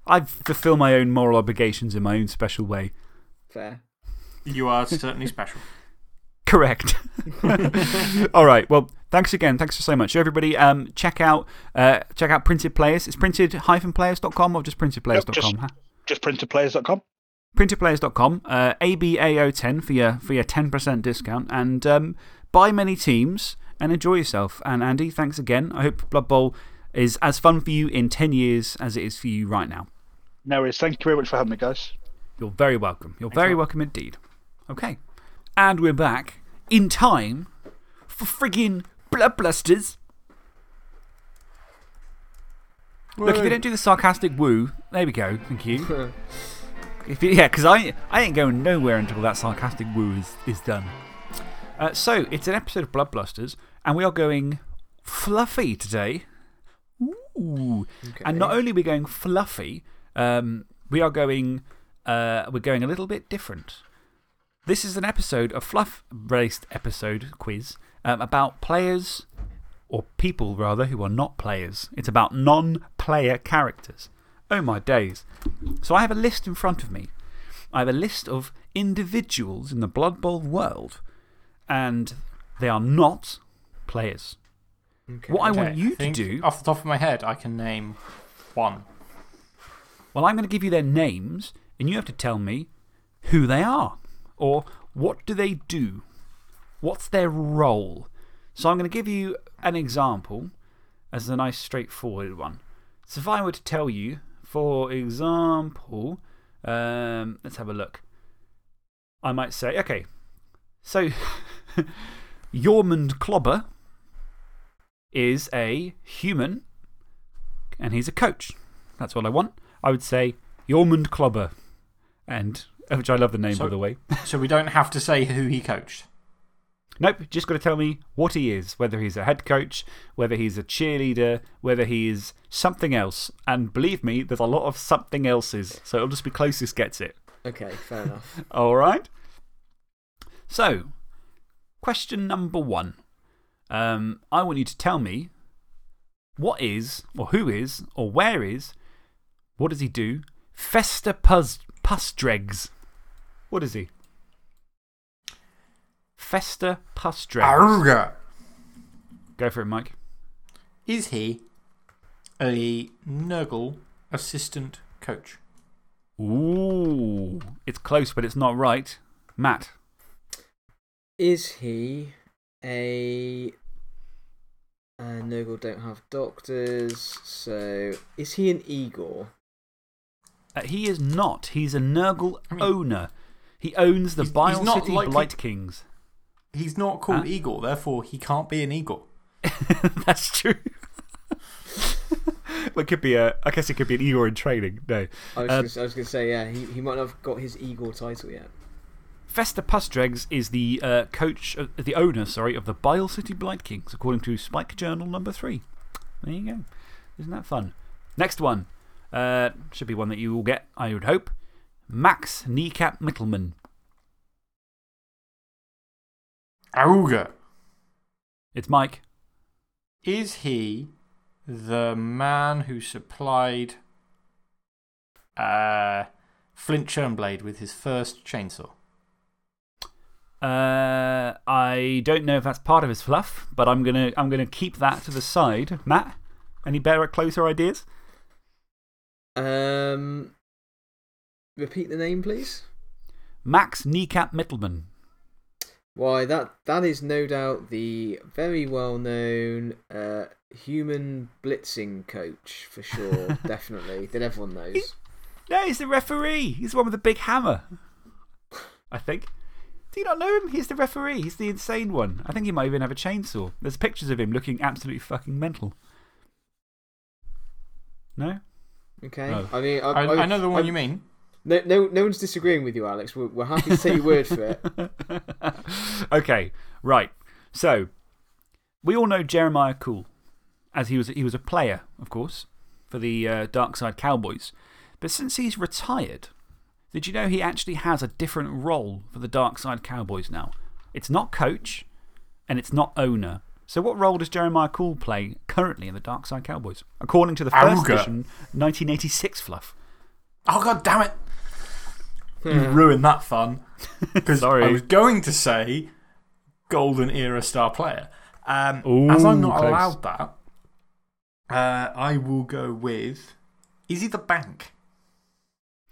I fulfill my own moral obligations in my own special way. Fair. You are certainly special. Correct. All right. Well, thanks again. Thanks so much. So everybody, um, check, out, uh, check out Printed Players. It's printed-players.com or just printedplayers.com? just- huh? Just printedplayers.com. Printedplayers.com, uh, ABAO10 for your, for your 10% discount. And um, buy many teams and enjoy yourself. And Andy, thanks again. I hope Blood Bowl is as fun for you in 10 years as it is for you right now. No worries. Thank you very much for having me, guys. You're very welcome. You're very welcome indeed. Okay. And we're back in time for friggin' Blood Blusters. Look, if you don't do the sarcastic woo, there we go. Thank you. if you, yeah, because I, I ain't going nowhere until that sarcastic woo is, is done. Uh, so, it's an episode of Blood Blusters, and we are going fluffy today. Ooh. And not only are we going fluffy, um, we are going, uh, we're going a little bit different. This is an episode, a fluff based episode quiz um, about players, or people rather, who are not players. It's about non player characters. Oh my days. So I have a list in front of me. I have a list of individuals in the Blood Bowl world, and they are not players. What I want you I to do. Off the top of my head, I can name one. Well, I'm going to give you their names, and you have to tell me who they are. Or what do they do? What's their role? So I'm going to give you an example as a nice, straightforward one. So if I were to tell you, for example, um, let's have a look. I might say, okay, so Yormund Clobber is a human and he's a coach. That's what I want. I would say Yormund Clobber. And, which I love the name, So- by the way. So we don't have to say who he coached. Nope, just got to tell me what he is. Whether he's a head coach, whether he's a cheerleader, whether he is something else. And believe me, there's a lot of something else's. So it'll just be closest gets it. Okay, fair enough. All right. So, question number one. Um, I want you to tell me what is, or who is, or where is, what does he do? Fester Pus, Pusdregs. What is he? Fester Pusdregs. Arrgh. Go for it, Mike. Is he a Nurgle assistant coach? Ooh. It's close, but it's not right. Matt. Is he a. Uh, Nurgle don't have doctors, so. Is he an Igor? Uh, he is not. He's a Nurgle I mean- owner. He owns the He's- he's Bile not City likely- Blight Kings. He's not called Igor, therefore he can't be an eagle. That's true. well, it could be a. I guess it could be an Igor in training. No. I was, Uh, gonna, I was going to say, yeah, he, he might not have got his Eagle title yet. Fester Pustregs is the uh, coach, uh, the owner, sorry, of the Bile City Blight Kings, according to Spike Journal number three. There you go. Isn't that fun? Next one. Uh, should be one that you will get, I would hope. Max Kneecap Mittelman. Auga. It's Mike. Is he the man who supplied uh, Flint Churnblade with his first chainsaw? Uh, I don't know if that's part of his fluff, but I'm going to I'm gonna keep that to the side. Matt, any better, closer ideas? Um, repeat the name, please. Max Kneecap Mittelman. Why, that, that is no doubt the very well known uh, human blitzing coach, for sure. Definitely. That everyone knows. No, he's the referee. He's the one with the big hammer. I think. Do you not know him? He's the referee. He's the insane one. I think he might even have a chainsaw. There's pictures of him looking absolutely fucking mental. No? Okay. Oh. I mean, I, I, I know the one I- you mean. No, no, no one's disagreeing with you, Alex. We're, we're happy to take your word for it. okay, right. So, we all know Jeremiah Kool, as he was, he was a player, of course, for the uh, Darkside Cowboys. But since he's retired, did you know he actually has a different role for the Darkside Cowboys now? It's not coach and it's not owner. So, what role does Jeremiah Kool play currently in the Darkside Cowboys? According to the first Auga. edition 1986 fluff. Oh, god damn it! You ruined that fun. Because Sorry. I was going to say Golden Era star player. Um, Ooh, as I'm not close. allowed that, uh, I will go with. Is he the bank?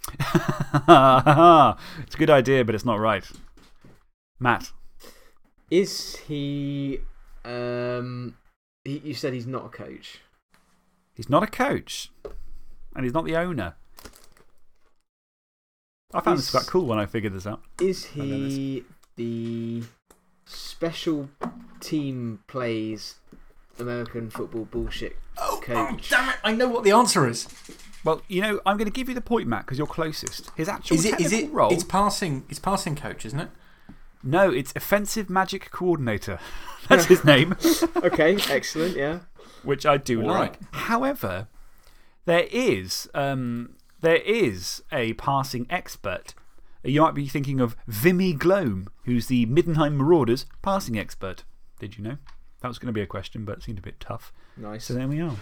it's a good idea, but it's not right. Matt. Is he. Um, he, you said he's not a coach. He's not a coach. And he's not the owner. I found this quite cool when I figured this out. Is he the special team plays American football bullshit Oh, coach? damn it! I know what the answer is. Well, you know, I'm going to give you the point, Matt, because you're closest. His actual Is it? Is technical it? role. It's passing. It's passing coach, isn't it? No, it's offensive magic coordinator. That's his name, okay, excellent, yeah. which I do All like. right. However, there is, um, there is a passing expert. You might be thinking of Vimy Gloam, who's the Middenheim Marauders passing expert. Did you know? That was going to be a question, but it seemed a bit tough. Nice. So there we are.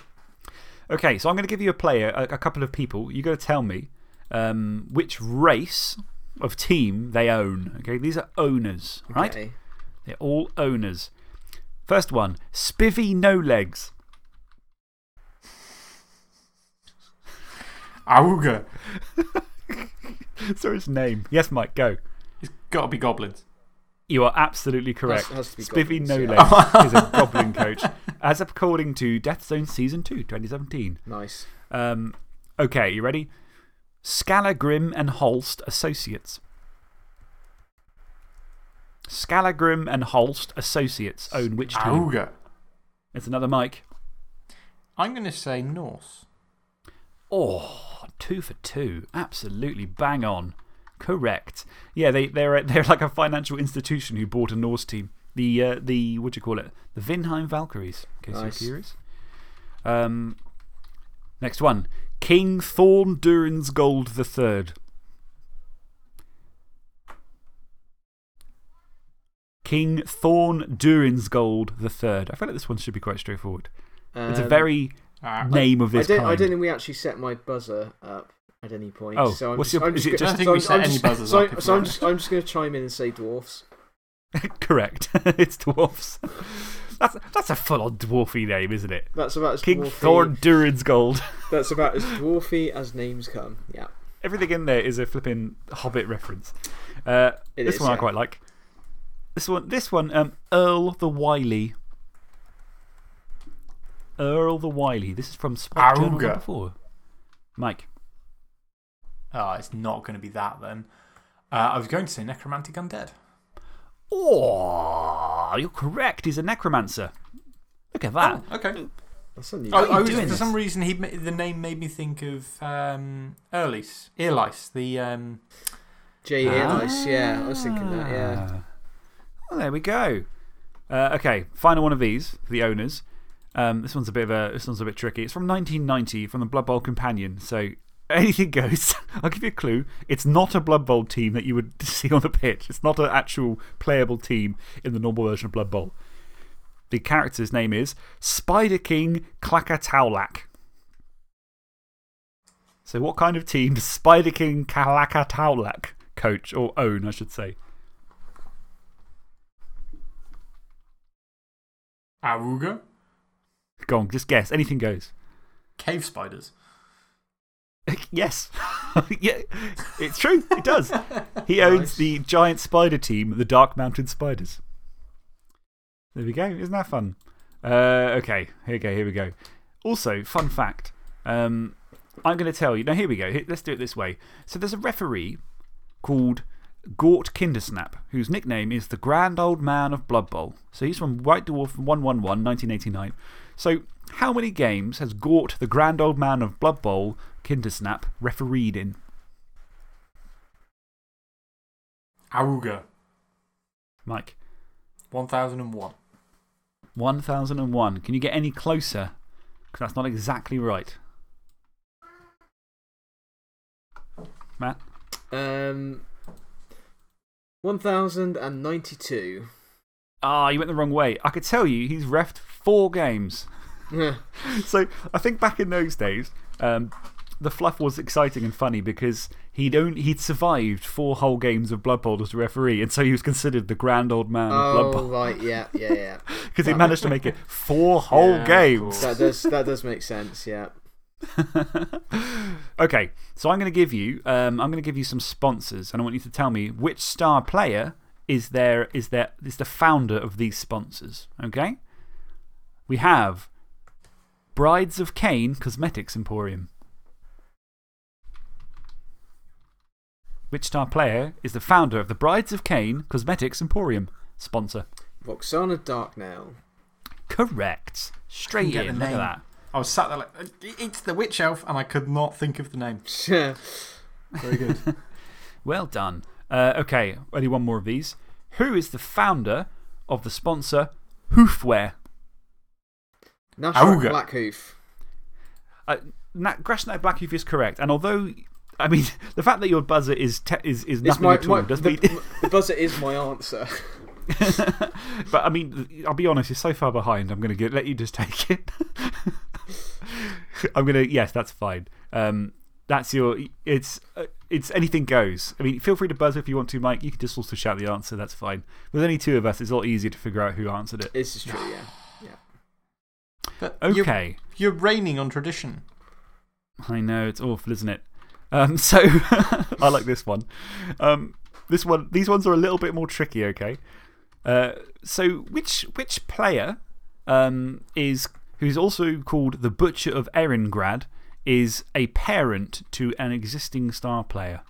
Okay, so I'm going to give you a player, a, a couple of people. You've got to tell me um, which race of team they own. Okay, these are owners, right? Okay. They're all owners. First one Spivvy No Legs. Auga. Sorry, his name. Yes, Mike, go. It's got to be goblins. You are absolutely correct. has to be Spivvy goblins, No yeah. Is a goblin coach, as according to Death Zone Season 2, 2017. Nice. Um, okay, you ready? Scala Grim and Holst Associates. Scala Grim and Holst Associates own which team? Auga. It's another Mike. I'm going to say Norse. Oh, two for two. Absolutely bang on. Correct. Yeah, they, they're, they're like a financial institution who bought a Norse team. The, uh, the what do you call it? The Vinheim Valkyries, in case Nice. you're curious. Um, next one King Thorn Durin's Gold the Third. King Thorn Durin's Gold the Third. I feel like this one should be quite straightforward. it's a Um, very Uh, name of I this don't, kind. I don't think we actually set my buzzer up at any point. Oh, so I'm what's just, your- I'm is it just- I don't think so we I'm- set I'm any buzzers so, up, So I'm just, I'm just going to chime in and say dwarfs. Correct. it's dwarfs. That's, that's a full on dwarfy name, isn't it? That's about as King dwarfy. Thorn Durin's Gold. That's about as dwarfy as names come. Yeah. Everything in there is a flipping Hobbit reference. Uh, this is, one I quite like. This one, this one um, Earl the Wily. Earl the Wily. This is from Spot Journal number four. Mike. Oh, it's not going to be that then. Uh, I was going to say Necromantic Undead. Oh, you're correct. He's a necromancer. Look at that. Oh, okay. That's a new Oh, are I was- doing for this? some reason, he, ma- the name made me think of um, Earlice. Earlice, the. Um, J. Earlice, yeah. I was thinking that, yeah. Ah. Well, there we go. Uh, okay, final one of these for the owners. Um, this one's a bit of a this one's a bit tricky. It's from 1990 from the Blood Bowl Companion. So anything goes. I'll give you a clue. It's not a Blood Bowl team that you would see on the pitch. It's not an actual playable team in the normal version of Blood Bowl. The character's name is Spider King Klakataulak. So, what kind of team does Spider King Klakataulak coach or own, I should say? Aruga? Go on, just guess. Anything goes. Cave spiders. yes. yeah, it's true. It does. He owns the giant spider team, the Dark Mountain Spiders. There we go. Isn't that fun? Uh, okay, here we go. Here we go. Also, fun fact. Um, I'm going to tell you. Now, here we go. Let's do it this way. So, there's a referee called Gort Kindersnap, whose nickname is the Grand Old Man of Blood Bowl. So, he's from White Dwarf 111, 1989. So, how many games has Gort, the Grand Old Man of Blood Bowl, Kindersnap, refereed in? Aruga. Mike? 1001. 1001. Can you get any closer? Because that's not exactly right. Matt? Um, 1092. Ah, you went the wrong way. I could tell you he's refed four games. Yeah. so I think back in those days, um, the fluff was exciting and funny because he'd, only, he'd survived four whole games of Blood Bowl as a referee, and so he was considered the grand old man of Blood Oh, Bowl right, yeah, yeah, yeah. because he managed to make it four whole Yeah, games. that, does, that does make sense, yeah. okay, so I'm going to give you um, I'm going to give you some sponsors, and I want you to tell me which star player is there is there is the founder of these sponsors. Okay, we have Brides of Khaine Cosmetics Emporium. Which star player is the founder of the Brides of Khaine Cosmetics Emporium sponsor? Roxanna Darknail. Correct. Straight in. Look at that. I was sat there like, "Uh, it's the witch elf, and I could not think of the name. Yeah. Very good. Well done. Uh, okay, only one more of these. Who is the founder of the sponsor Hoofwear? Nashrak Auga. Blackhoof. Uh, Nat, Grashnak Blackhoof is correct. And although, I mean, the fact that your buzzer is, te is, is It's nothing my, at all my, does the, mean. the buzzer is my answer. but I mean, I'll be honest, you're so far behind, I'm going to let you just take it. I'm going to, yes, that's fine. Um, that's your, it's, uh, it's anything goes. I mean, feel free to buzz if you want to, Mike. You can just also shout the answer, that's fine. With only two of us, it's a lot easier to figure out who answered it. This is true, yeah. But you're, Okay. you're raining on tradition. I know, it's awful, isn't it? Um, so, I like this one. Um, this one. These ones are a little bit more tricky, okay? Uh, so, which, which player um, is, who's also called the Butcher of Erengrad, is a parent to an existing star player?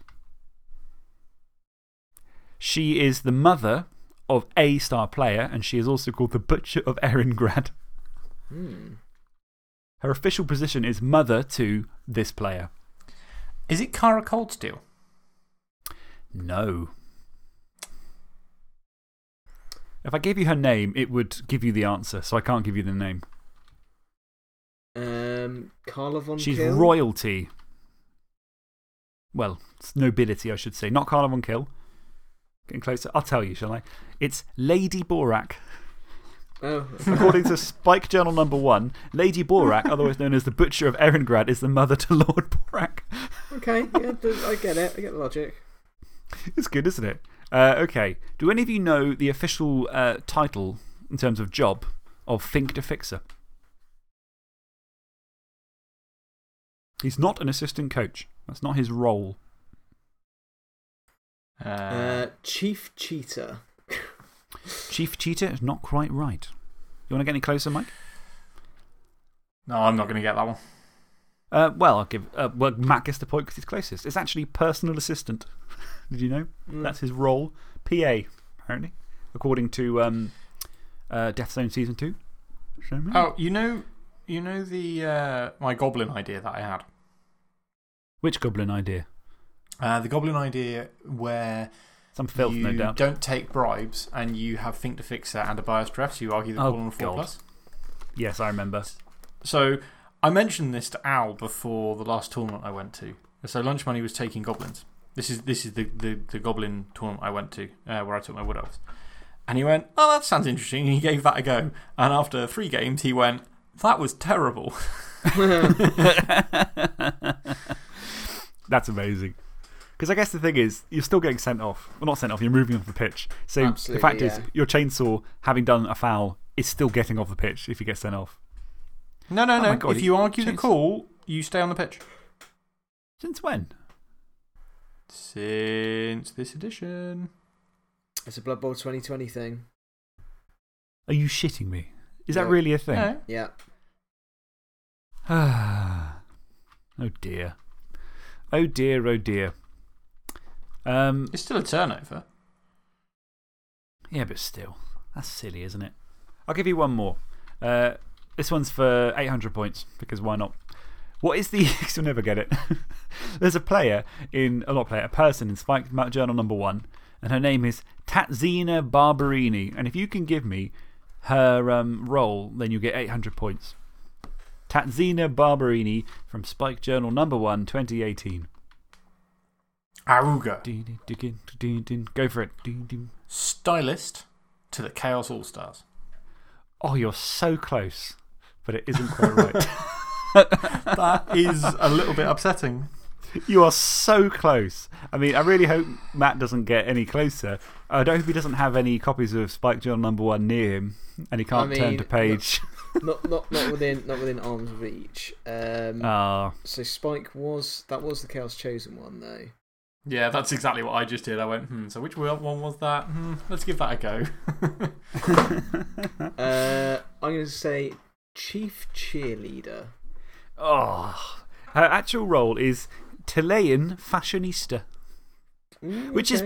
She is the mother of a star player, and she is also called the Butcher of Erengrad. Hmm. Her official position is mother to this player. Is it Cara Coldsteel? No. If I gave you her name, it would give you the answer, so I can't give you the name. Um, Karla Von She's Kill? royalty. Well, it's nobility, I should say. Not Karla von Kill. Getting closer. I'll tell you, shall I? It's Lady Borak. Oh, According to Spike Journal number one, Lady Borak, otherwise known as the Butcher of Erengrad, is the mother to Lord Borak. okay. Yeah, I get it. I get the logic. It's good, isn't it? Uh, okay. Do any of you know the official uh, title in terms of job of Fink Da Fixer? He's not an assistant coach. That's not his role. Uh, Uh, Chief Cheater. Chief Cheater is not quite right. You want to get any closer, Mike? no, I'm not going to get that one. Uh, well, I'll give uh, well, Matt gets the point because he's closest. It's actually personal assistant. Did you know? Mm. That's his role. PA, apparently. according to um, uh, Death Zone Season 2. Show me. Oh, you know, you know the uh, my goblin idea that I had? Which goblin idea? Uh, the goblin idea where Some filth, you no doubt. don't take bribes and you have Fink Da Fixer and a biased ref, so you argue the Oh, ball on a 4 God. plus. Yes, I remember. So I mentioned this to Al before the last tournament I went to. So Lunch Money was taking goblins. This is, this is the, the, the goblin tournament I went to uh, where I took my wood elves. And he went, Oh, that sounds interesting. And he gave that a go. And after three games, he went, That was terrible. That's amazing. Because I guess the thing is, you're still getting sent off. Well, not sent off, you're moving off the pitch. So Absolutely, the fact is, your chainsaw, having done a foul, is still getting off the pitch if you get sent off. No, no, Oh no. God, if you argue the call, you stay on the pitch. Since when? Since this edition. It's a Blood Bowl 2020 thing. Are you shitting me? Is that really a thing? No. Yeah. oh dear. Oh dear, oh dear. Um, It's still a turnover. yeah, but still. That's silly, isn't it? I'll give you one more. Uh, this one's for 800 points, because why not? What is the. You'll never get it. There's a player in. A not player, a person in Spike Journal number one, and her name is Tatzina Barberini. And if you can give me her um, role, then you'll get 800 points. Tatzina Barberini from Spike Journal number one, 2018. Aruga. Ding, ding, ding, ding, ding. Go for it. Ding, ding. Stylist to the Chaos All Stars. Oh, you're so close, but it isn't quite right. That is a little bit upsetting. You are so close. I mean, I really hope Matt doesn't get any closer. I don't hope he doesn't have any copies of Spike Journal number one near him and he can't turn mean, to page. not, not, not, within, not within arm's reach. Um, Ah, so Spike was. That was the Chaos Chosen one, though. Yeah, that's exactly what I just did. I went, hmm, so which one was that? Hmm, let's give that a go. Uh, I'm going to say Chief Cheerleader. oh. Her actual role is Chilean fashionista. Mm, Which is-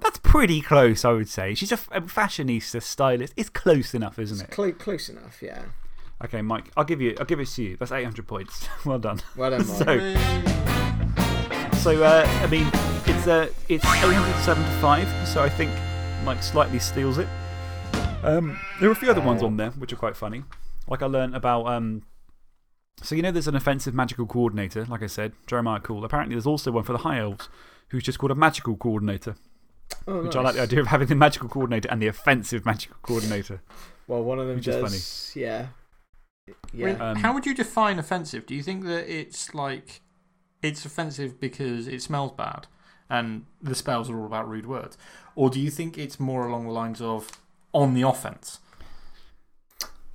That's pretty close, I would say. She's a fashionista stylist. It's close enough, isn't It's it? clo close enough, yeah. Okay, Mike, I'll give, you, I'll give it to you. That's 800 points. well done. Well done, Mike. So- So, uh, I mean, it's, uh, it's 875, so I think Mike slightly steals it. Um, there are a few other ones on there which are quite funny. Like I learned about. Um, so, you know, there's an offensive magical coordinator, like I said, Jeremiah Kool. Apparently, there's also one for the High Elves who's just called a magical coordinator, oh, which nice. I like the idea of having the magical coordinator and the offensive magical coordinator. Well, one of them Which is does. Yeah. Yeah. Wait, Um, how would you define offensive? Do you think that it's like it's offensive because it smells bad and the spells are all about rude words? Or do you think it's more along the lines of on the offense?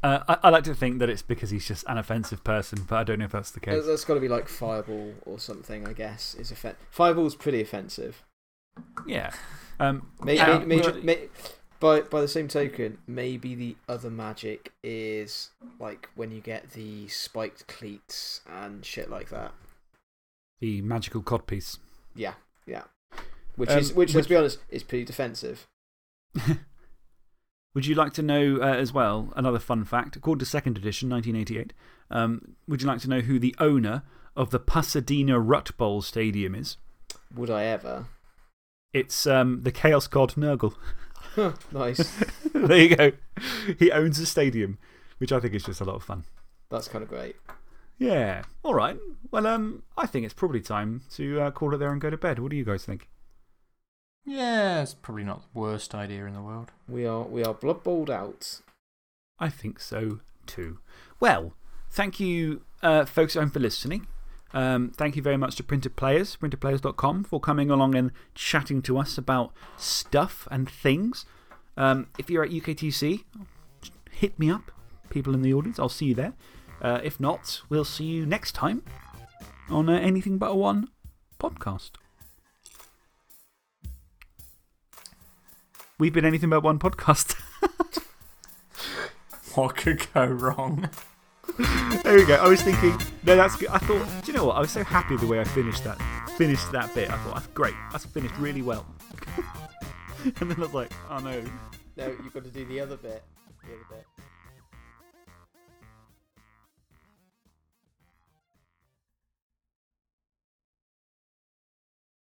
Uh, I, I like to think that it's because he's just an offensive person, but I don't know if that's the That- case. That's got to be like Fireball or something, I guess. Is offen- Fireball's pretty offensive. Yeah. Um, Maybe, Yeah, maybe, well- may- by, by the same token, maybe the other magic is like when you get the spiked cleats and shit like that. The magical codpiece. Yeah, yeah. Which, Um, is, which, let's be honest, is pretty defensive. Would you like to know uh, as well another fun fact? According to second edition, 1988, um, would you like to know who the owner of the Pasadena Rut Bowl Stadium is? Would I ever? It's um, the Chaos God Nurgle. Nice. there you go. He owns a stadium, which I think is just a lot of fun. That's kind of great. Yeah. All right. Well, um, I think it's probably time to uh, call it there and go to bed. What do you guys think? Yeah, it's probably not the worst idea in the world. We are, we are blood bowled out. I think so too. Well, thank you, uh, folks at home, for listening. Um, thank you very much to Printed Players, printedplayers.com, for coming along and chatting to us about stuff and things. Um, if you're at UKTC, hit me up, people in the audience. I'll see you there. Uh, if not, we'll see you next time on uh, Anything But a One podcast. We've been Anything But One podcast. What could go wrong? There we go. I was thinking, no, that's good. I thought, do you know what? I was so happy the way I finished that, finished that bit. I thought, that's great. That's finished really well. and then I was like, oh no. No, you've got to do the other bit. The other bit.